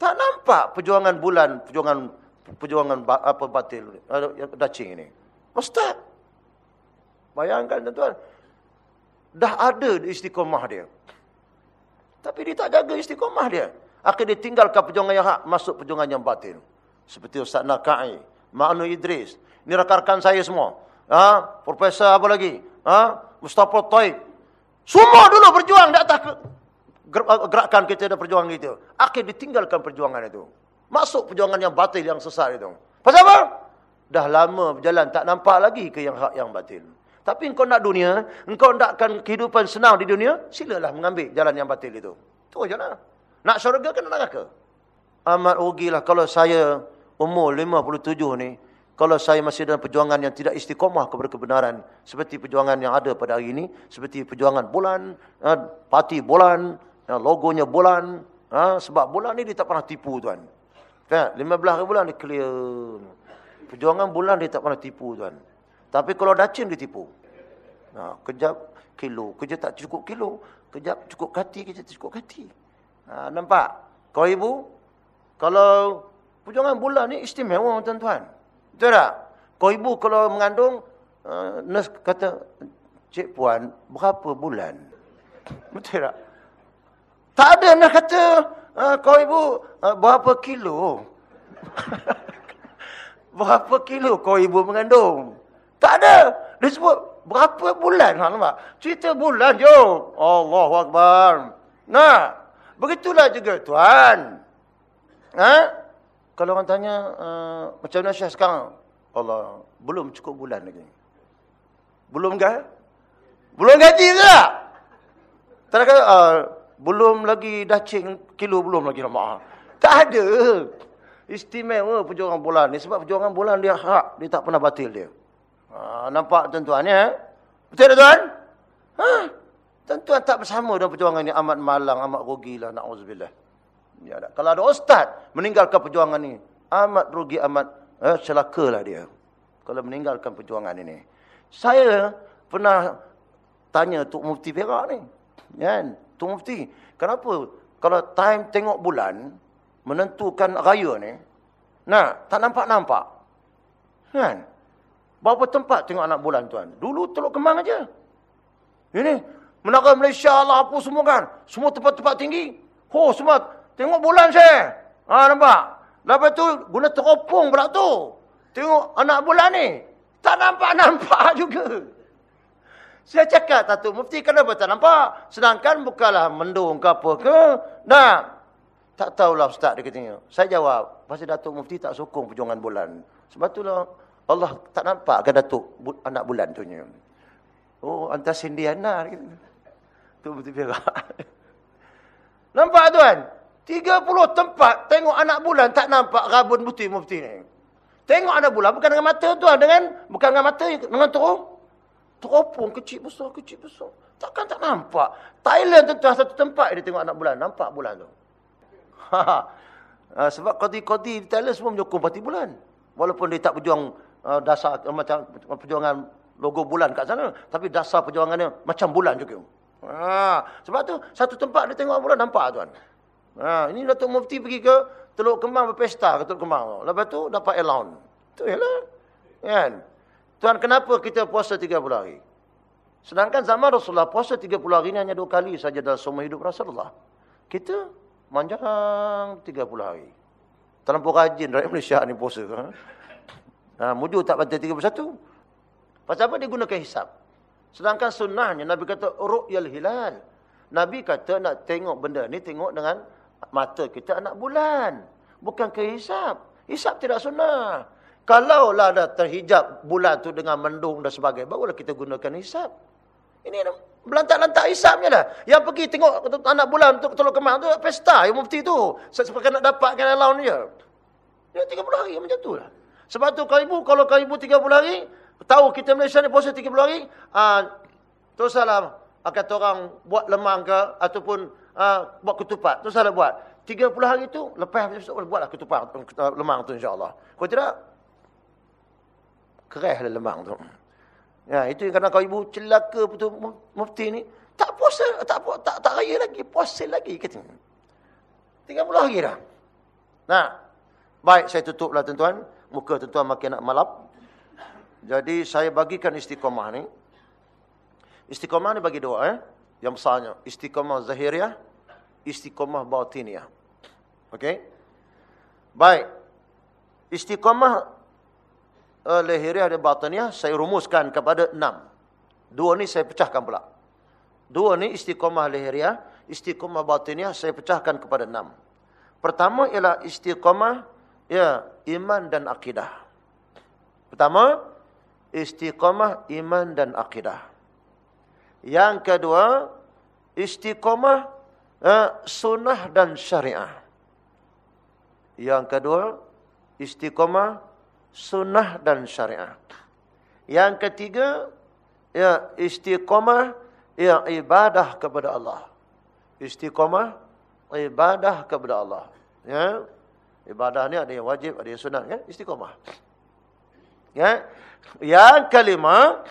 Tak nampak perjuangan bulan. Perjuangan perjuangan apa batil. Dacing ini. Ustaz. Bayangkan tuan-tuan dah ada istiqomah dia. Tapi dia tak jaga istiqomah dia. Akhirnya tinggalkan perjuangan yang hak, masuk perjuangan yang batin. Seperti Ustaz Nakai, Ma'nu Idris. Ini rakan-rakan saya semua. Ha? Profesor apa lagi? Ha? Mustafa Taib. Semua dulu berjuang di atas gerakan kita dan perjuangan itu. Akhirnya ditinggalkan perjuangan itu. Masuk perjuangan yang batil, yang sesat itu. Pasal apa? Dah lama berjalan, tak nampak lagi ke yang hak, yang batil. Tapi engkau nak dunia, engkau nakkan kehidupan senang di dunia, silalah mengambil jalan yang batil itu. Itu aja lah. Nak syurga ke nak neraka? Amat rugilah kalau saya umur 57 ni, kalau saya masih dalam perjuangan yang tidak istiqomah kepada kebenaran, seperti perjuangan yang ada pada hari ini, seperti perjuangan bulan, eh, parti bulan, eh, logonya bulan, eh, sebab bulan ni dia tak pernah tipu tuan. Kan? 15 bulan dia clear. Perjuangan bulan dia tak pernah tipu tuan. Tapi kalau dacin dia tipu. Ha, kejap kilo, kejap tak cukup kilo. Kejap cukup kati, kejap tak cukup kati. Ha, nampak? Kau ibu, kalau perjuangan bulan ni istimewa tuan-tuan. Betul tak? Kau ibu kalau mengandung, uh, nurse kata, Cik Puan, berapa bulan? Betul tak? Tak ada nak kata, uh, kau ibu, uh, berapa kilo? berapa kilo kau ibu mengandung? Tak ada. Dia sebut berapa bulan. Ha, nampak? Cerita bulan je. Allahu Akbar. Nah, begitulah juga tuan. Ha? Kalau orang tanya, uh, macam mana Syah sekarang? Allah, belum cukup bulan lagi. Belum kan? Belum gaji ke tak? Tak kata, uh, belum lagi dacing kilo, belum lagi nama. Tak ada. Istimewa perjuangan bulan ni. Sebab perjuangan bulan dia hak. Dia tak pernah batil dia. Ha, nampak tuan-tuan ya? Betul tak tuan? Ha? Tuan-tuan tak bersama dalam perjuangan ini amat malang, amat rugilah na'udzubillah. Ya, Kalau ada ustaz meninggalkan perjuangan ini, amat rugi, amat eh, celakalah dia. Kalau meninggalkan perjuangan ini. Saya pernah tanya Tuk Mufti Perak ni. Ya, Tuk Mufti, kenapa kalau time tengok bulan, menentukan raya ni, nah, tak nampak-nampak. Kan? Berapa tempat tengok anak bulan tuan? Dulu Teluk Kemang aja. Ini Menara Malaysia lah apa semua kan. Semua tempat-tempat tinggi. Oh semua tengok bulan saya. Ha nampak? Lepas tu guna teropong pula tu. Tengok anak bulan ni. Tak nampak-nampak juga. Saya cakap Datuk Mufti kenapa tak nampak? Sedangkan bukanlah mendung ke apa ke. Nah. Tak tahulah Ustaz dia katanya. Saya jawab. Pasal Datuk Mufti tak sokong perjuangan bulan. Sebab itulah Allah tak nampak ke Datuk anak bulan tu. Oh, antar Sindiana gitu. Tu betul berak. nampak tuan? 30 tempat tengok anak bulan tak nampak rabun putih mufti ni. Tengok anak bulan bukan dengan mata tuan dengan bukan dengan mata dengan terus. Teropong kecil besar, kecil besar. Takkan tak nampak. Thailand tentu satu tempat dia tengok anak bulan. Nampak bulan tu. Ha, sebab kodi-kodi di Thailand semua menyokong parti bulan. Walaupun dia tak berjuang uh, dasar uh, macam perjuangan logo bulan kat sana. Tapi dasar perjuangannya macam bulan juga. Ha, sebab tu satu tempat dia tengok bulan nampak tuan. Ha, ini Datuk Mufti pergi ke Teluk Kemang berpesta ke Teluk Kemang. Lepas tu dapat allowance. Tu ialah. Kan? Tuan, kenapa kita puasa 30 hari? Sedangkan zaman Rasulullah, puasa 30 hari ini hanya dua kali saja dalam semua hidup Rasulullah. Kita manjang 30 hari. Terlampau rajin rakyat Malaysia ni puasa. Ha? Ha, mujur tak bantai 31. Pasal apa dia gunakan hisap? Sedangkan sunnahnya, Nabi kata, ru'yal hilal. Nabi kata nak tengok benda ni, tengok dengan mata kita anak bulan. Bukan ke hisap. Hisap tidak sunnah. Kalaulah dah terhijab bulan tu dengan mendung dan sebagainya, barulah kita gunakan hisap. Ini belantak-lantak hisapnya dah. Yang pergi tengok anak bulan tu Teluk Kemang tu pesta yang mufti tu. Seperti nak dapatkan allowance dia. Ya 30 hari macam tu lah. Sebab tu kau ibu, kalau kau ibu 30 hari, tahu kita Malaysia ni puasa 30 hari, ah terus salah kata orang buat lemang ke ataupun uh, buat ketupat. Terus salah buat. 30 hari tu lepas buatlah ketupat lemang tu insya-Allah. Kalau tidak kerah lah lemang tu. Ya, itu yang kadang kau ibu celaka betul mufti ni. Tak puasa, tak tak tak, tak raya lagi, puasa lagi kata. 30 hari dah. Nah. Baik, saya tutuplah tuan-tuan. Muka tuan-tuan makin nak malap. Jadi saya bagikan istiqamah ni. Istiqamah ni bagi dua eh. Yang besarnya, istiqamah zahiriah, istiqamah batiniah. Okey? Baik. Istiqamah uh, lahiriah dan batiniah saya rumuskan kepada enam. Dua ni saya pecahkan pula. Dua ni istiqamah lahiriah, istiqamah batiniah saya pecahkan kepada enam. Pertama ialah istiqamah ya iman dan akidah. Pertama istiqamah iman dan akidah. Yang kedua istiqamah uh, sunnah dan syariah. Yang kedua istiqamah sunnah dan syariah. Yang ketiga, ya istiqamah ya ibadah kepada Allah. Istiqamah ibadah kepada Allah. Ya. Ibadah ni ada yang wajib, ada yang sunat ya, istiqamah. Ya. Yang kelima,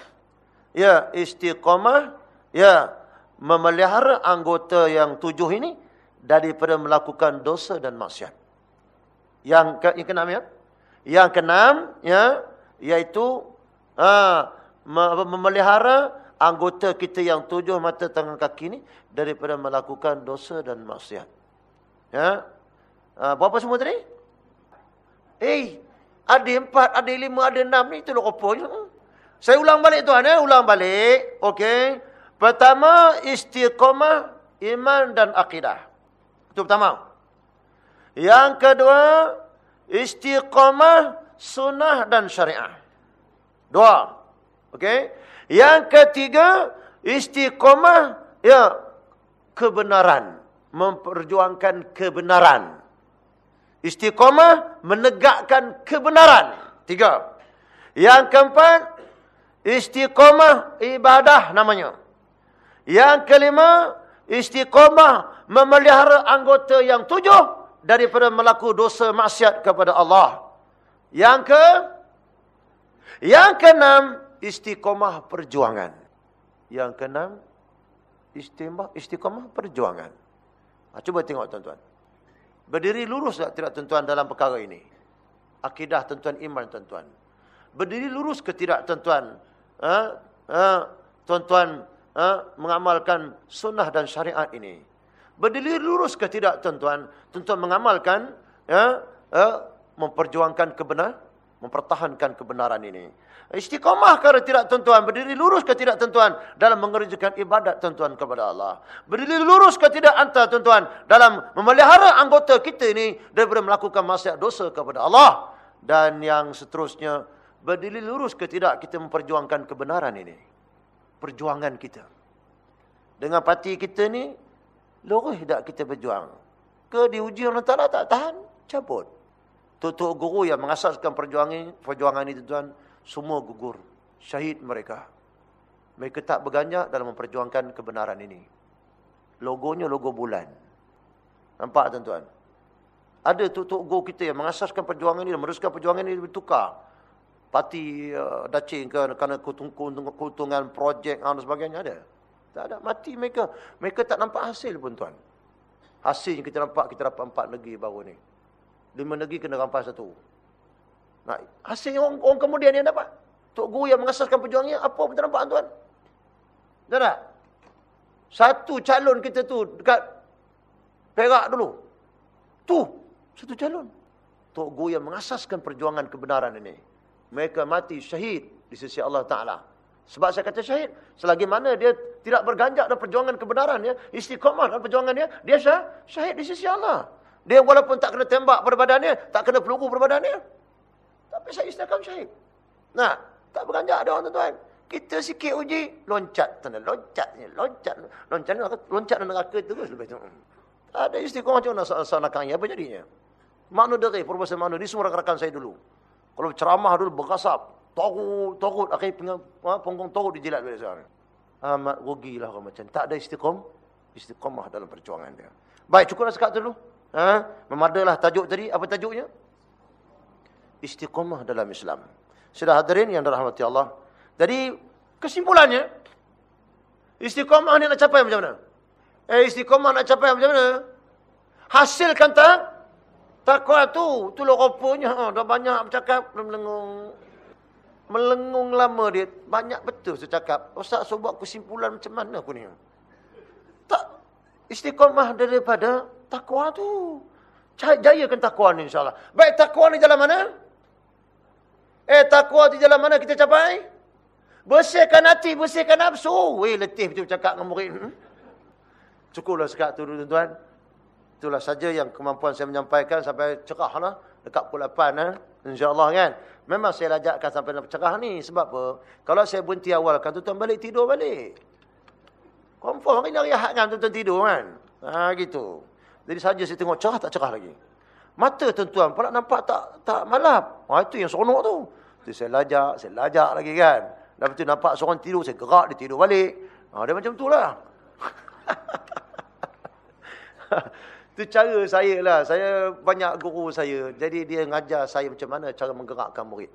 ya istiqamah ya memelihara anggota yang tujuh ini daripada melakukan dosa dan maksiat. Yang ke yang keenam ya. Yang keenam ya iaitu ha, memelihara anggota kita yang tujuh mata tangan kaki ni daripada melakukan dosa dan maksiat. Ya. Ha, berapa semua tadi? Eh, ada empat, ada lima, ada enam ni itu apa je. Saya ulang balik tuan ya, ulang balik. Okey. Pertama istiqamah iman dan akidah. Itu pertama. Yang kedua istiqamah sunnah dan syariah. Dua. Okey. Yang ketiga istiqamah ya kebenaran, memperjuangkan kebenaran. Istiqamah menegakkan kebenaran. Tiga. Yang keempat istiqamah ibadah namanya. Yang kelima istiqamah memelihara anggota yang tujuh daripada melakukan dosa maksiat kepada Allah. Yang ke Yang keenam istiqamah perjuangan. Yang keenam istiqamah istiqamah perjuangan. Ha, cuba tengok tuan-tuan. Berdiri lurus tak tidak tuan-tuan dalam perkara ini? Akidah tuan-tuan iman tuan-tuan. Berdiri lurus ke tidak tuan-tuan? Ha? Ha? Ha? mengamalkan sunnah dan syariat ini. Berdiri lurus ke tidak tuan-tuan? Tuan-tuan mengamalkan, ya, ya, memperjuangkan kebenaran, mempertahankan kebenaran ini. Istiqamah ke tidak tuan-tuan? Berdiri lurus ke tidak tuan-tuan? Dalam mengerjakan ibadat tuan-tuan kepada Allah. Berdiri lurus ke tidak anta tuan-tuan? Dalam memelihara anggota kita ini daripada melakukan maksiat dosa kepada Allah. Dan yang seterusnya, berdiri lurus ke tidak kita memperjuangkan kebenaran ini? Perjuangan kita. Dengan parti kita ni, Lurus tak kita berjuang? Ke diuji Allah Ta'ala tak tahan? Cabut. Tutup guru yang mengasaskan perjuangan ini, perjuangan ini tuan, semua gugur. Syahid mereka. Mereka tak berganjak dalam memperjuangkan kebenaran ini. Logonya logo bulan. Nampak tuan-tuan? Ada tok-tok go kita yang mengasaskan perjuangan ini, meneruskan perjuangan ini bertukar. Parti uh, dacing ke kerana keuntungan projek dan sebagainya ada. Tak ada. Mati mereka. Mereka tak nampak hasil pun tuan. Hasil yang kita nampak, kita dapat empat negeri baru ni. Lima negeri kena rampas satu. Nah, hasil orang, orang kemudian yang dapat. Tok Guru yang mengasaskan perjuangannya, apa pun nampak tuan. Tak tak? Satu calon kita tu dekat Perak dulu. Tu, satu calon. Tok Guru yang mengasaskan perjuangan kebenaran ini. Mereka mati syahid di sisi Allah Ta'ala. Sebab saya kata syahid, selagi mana dia tidak berganjak dalam perjuangan kebenaran, ya, istiqamah dalam perjuangannya, dia syah, syahid di sisi Allah. Dia walaupun tak kena tembak pada badannya, tak kena peluru pada badannya, tapi saya istiqam syahid. Nah, tak berganjak ada orang tuan-tuan. Kita sikit uji, loncat. Tanda, loncat. Loncat. Loncat ni loncat neraka terus. Lepas tu. Tak ada istiqamah macam mana seanakan Apa jadinya? Makna dari Profesor Makna. Ini semua rakan-rakan saya dulu. Kalau ceramah dulu bergasap. Torut, torut. Akhir punggung torut dijilat pada sekarang. Amat rugilah orang macam. Tak ada istiqam. Istiqamah dalam perjuangan dia. Baik, cukuplah sekat dulu. Ha? Memadalah tajuk tadi. Apa tajuknya? Istiqamah dalam Islam. Sudah hadirin yang dirahmati Allah. Jadi kesimpulannya istiqamah ni nak capai macam mana? Eh istiqamah nak capai macam mana? Hasilkan tak? Takwa tu, tu lo rupanya ha, dah banyak bercakap melengung. Melengung lama dia. Banyak betul saya cakap. Ustaz so buat kesimpulan macam mana aku ni? Tak istiqamah daripada takwa tu. Jayakan takwa ni insya-Allah. Baik takwa ni jalan mana? Eh takwa di jalan mana kita capai? Bersihkan hati, bersihkan nafsu. Weh letih betul cakap dengan murid. Hmm? Cukuplah sekat tu tuan-tuan. Itulah saja yang kemampuan saya menyampaikan sampai cerah lah. Dekat pukul 8 lah. InsyaAllah kan. Memang saya lajakkan sampai cerah ni. Sebab apa? Kalau saya berhenti awal kan tuan-tuan balik tidur balik. Confirm hari ni rehat kan tuan-tuan tidur kan. Ha gitu. Jadi saja saya tengok cerah tak cerah lagi. Mata tuan-tuan pula nampak tak tak malap. Ha itu yang seronok tu. Tu saya lajak, saya lajak lagi kan. Lepas tu nampak seorang tidur, saya gerak, dia tidur balik. Ha, dia macam tu lah. tu cara saya lah. Saya banyak guru saya. Jadi dia ngajar saya macam mana cara menggerakkan murid.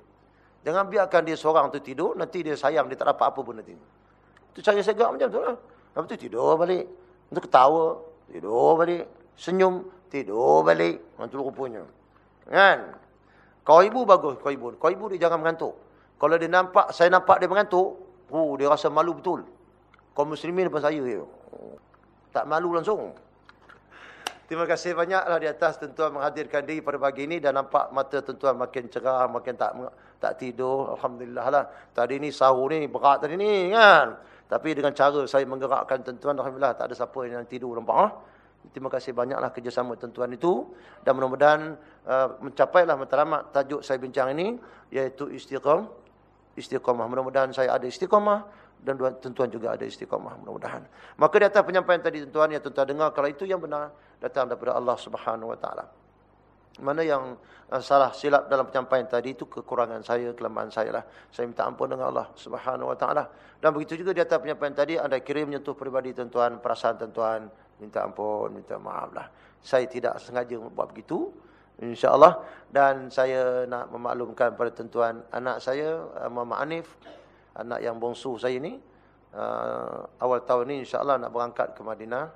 Jangan biarkan dia seorang tu tidur, nanti dia sayang, dia tak dapat apa pun nanti. Tu cara saya gerak macam tu lah. Lepas tu tidur balik. Untuk ketawa, tidur balik. Senyum, tidur balik. Tu rupanya. Kan? Kau ibu bagus, kau ibu. Kau ibu dia jangan mengantuk. Kalau dia nampak, saya nampak dia mengantuk, oh, dia rasa malu betul. Kau muslimin depan saya. Ya. Tak malu langsung. Terima kasih banyaklah di atas tentuan menghadirkan diri pada pagi ini dan nampak mata tentuan makin cerah, makin tak tak tidur. Alhamdulillah lah. Tadi ni sahur ni berat tadi ni kan. Tapi dengan cara saya menggerakkan tentuan, Alhamdulillah tak ada siapa yang tidur nampak. Ha? Terima kasih banyaklah kerjasama tentuan itu dan mudah-mudahan uh, mencapailah matlamat tajuk saya bincang ini iaitu istiqam istiqamah. Mudah-mudahan saya ada istiqamah dan tentuan juga ada istiqamah mudah-mudahan. Maka di atas penyampaian tadi tentuan yang tuan dengar kalau itu yang benar datang daripada Allah Subhanahu wa taala. Mana yang uh, salah silap dalam penyampaian tadi itu kekurangan saya, kelemahan saya lah. Saya minta ampun dengan Allah Subhanahu wa taala. Dan begitu juga di atas penyampaian tadi anda kirim menyentuh peribadi tentuan, perasaan tentuan, minta ampun, minta maaf lah. Saya tidak sengaja buat begitu. InsyaAllah. Dan saya nak memaklumkan pada tentuan anak saya, Muhammad Anif. Anak yang bongsu saya ni. Uh, awal tahun ni insyaAllah nak berangkat ke Madinah.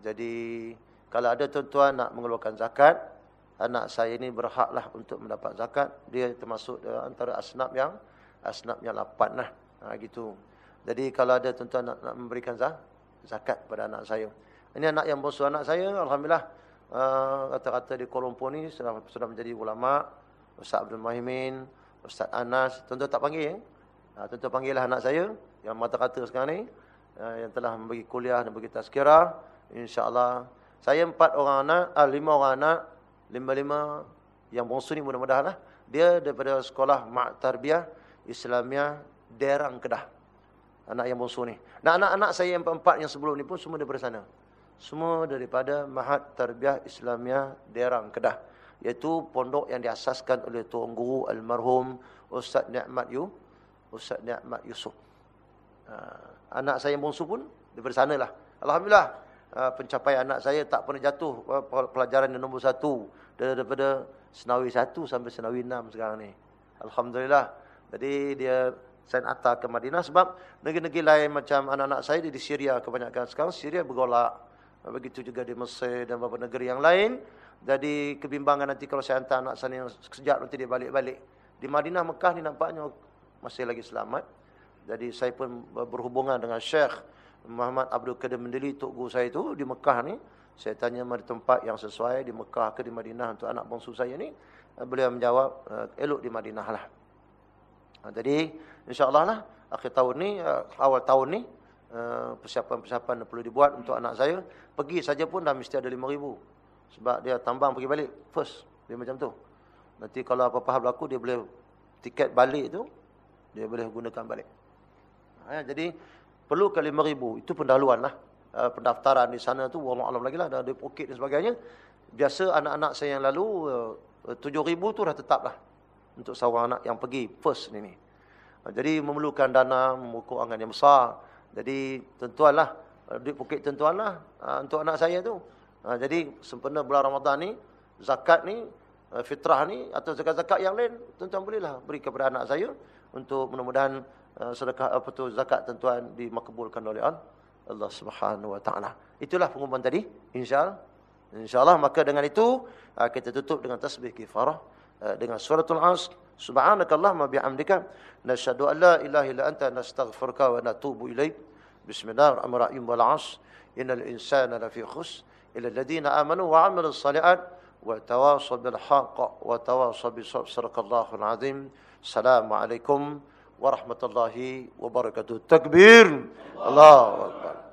Jadi kalau ada tentuan nak mengeluarkan zakat. Anak saya ni berhaklah untuk mendapat zakat. Dia termasuk uh, antara asnaf yang asnaf yang lapan lah. Ha, gitu. Jadi kalau ada tentuan nak, nak memberikan zakat pada anak saya. Ini anak yang bongsu anak saya, Alhamdulillah. Uh, kata-kata uh, di Kuala Lumpur ni sudah, sudah menjadi ulama. Ustaz Abdul Mahimin, Ustaz Anas. Tentu tak panggil. Eh? Uh, tentu panggillah anak saya yang mata kata sekarang ni. Uh, yang telah membagi kuliah dan bagi tazkirah. InsyaAllah. Saya empat orang anak, uh, lima orang anak. Lima-lima yang bongsu ni mudah-mudahan lah. Dia daripada sekolah Mak Tarbiyah Islamiyah Derang Kedah. Anak yang bongsu ni. Dan anak-anak saya yang empat yang sebelum ni pun semua daripada sana semua daripada Mahat Tarbiyah Islamiyah Derang Kedah iaitu pondok yang diasaskan oleh tuan guru almarhum Ustaz Ni'mat Yu Ustaz Ni'mat Yusuf Uh, anak saya bongsu pun daripada sanalah. Alhamdulillah uh, pencapaian anak saya tak pernah jatuh uh, pelajaran yang nombor satu daripada senawi satu sampai senawi enam sekarang ni. Alhamdulillah. Jadi dia saya hantar ke Madinah sebab negeri-negeri lain macam anak-anak saya di Syria kebanyakan sekarang Syria bergolak. Begitu juga di Mesir dan beberapa negeri yang lain. Jadi kebimbangan nanti kalau saya hantar anak saya sekejap nanti dia balik-balik. Di Madinah Mekah ni nampaknya masih lagi selamat. Jadi saya pun berhubungan dengan Syekh Muhammad Abdul Qadir Mendeli Tok Guru saya itu di Mekah ni. Saya tanya di tempat yang sesuai di Mekah ke di Madinah untuk anak bongsu saya ni. Beliau menjawab elok di Madinah lah. Jadi insyaAllah lah akhir tahun ni, uh, awal tahun ni, uh, persiapan-persiapan perlu dibuat untuk anak saya. Pergi saja pun dah mesti ada RM5,000. Sebab dia tambang pergi balik. First, dia macam tu. Nanti kalau apa-apa berlaku, dia boleh tiket balik tu, dia boleh gunakan balik. Ha, jadi, perlu ke RM5,000. Itu pendahuluan lah. Uh, pendaftaran di sana tu, wallahualam lagi lah, dah ada poket dan sebagainya. Biasa anak-anak saya yang lalu, uh, RM7,000 tu dah tetap lah. Untuk seorang anak yang pergi first ni ni. Ha, jadi memerlukan dana, memukul angan yang besar. Jadi tentuanlah, duit pukit tentuanlah uh, untuk anak saya tu. Uh, jadi sempena bulan Ramadan ni, zakat ni, uh, fitrah ni, atau zakat-zakat yang lain, tentuan bolehlah beri kepada anak saya. Untuk mudah-mudahan uh, sedekah apa tu zakat tentuan dimakbulkan oleh Allah Subhanahu Wa Taala. Itulah pengumuman tadi, insya-Allah. Insya-Allah maka dengan itu uh, kita tutup dengan tasbih kifarah uh, dengan suratul Asr. Subhanakallahumma bihamdika nashhadu an la ilaha illa anta nastaghfiruka wa natubu ilaik. Bismillahirrahmanirrahim. Wal 'ashr innal insana lafi khusr illa alladhina amanu wa 'amilus shalihat wa tawassaw bil haqq wa tawassaw bis sabr. Sadaqallahul 'azim. Assalamualaikum warahmatullahi wabarakatuh. Takbir. Allahu akbar.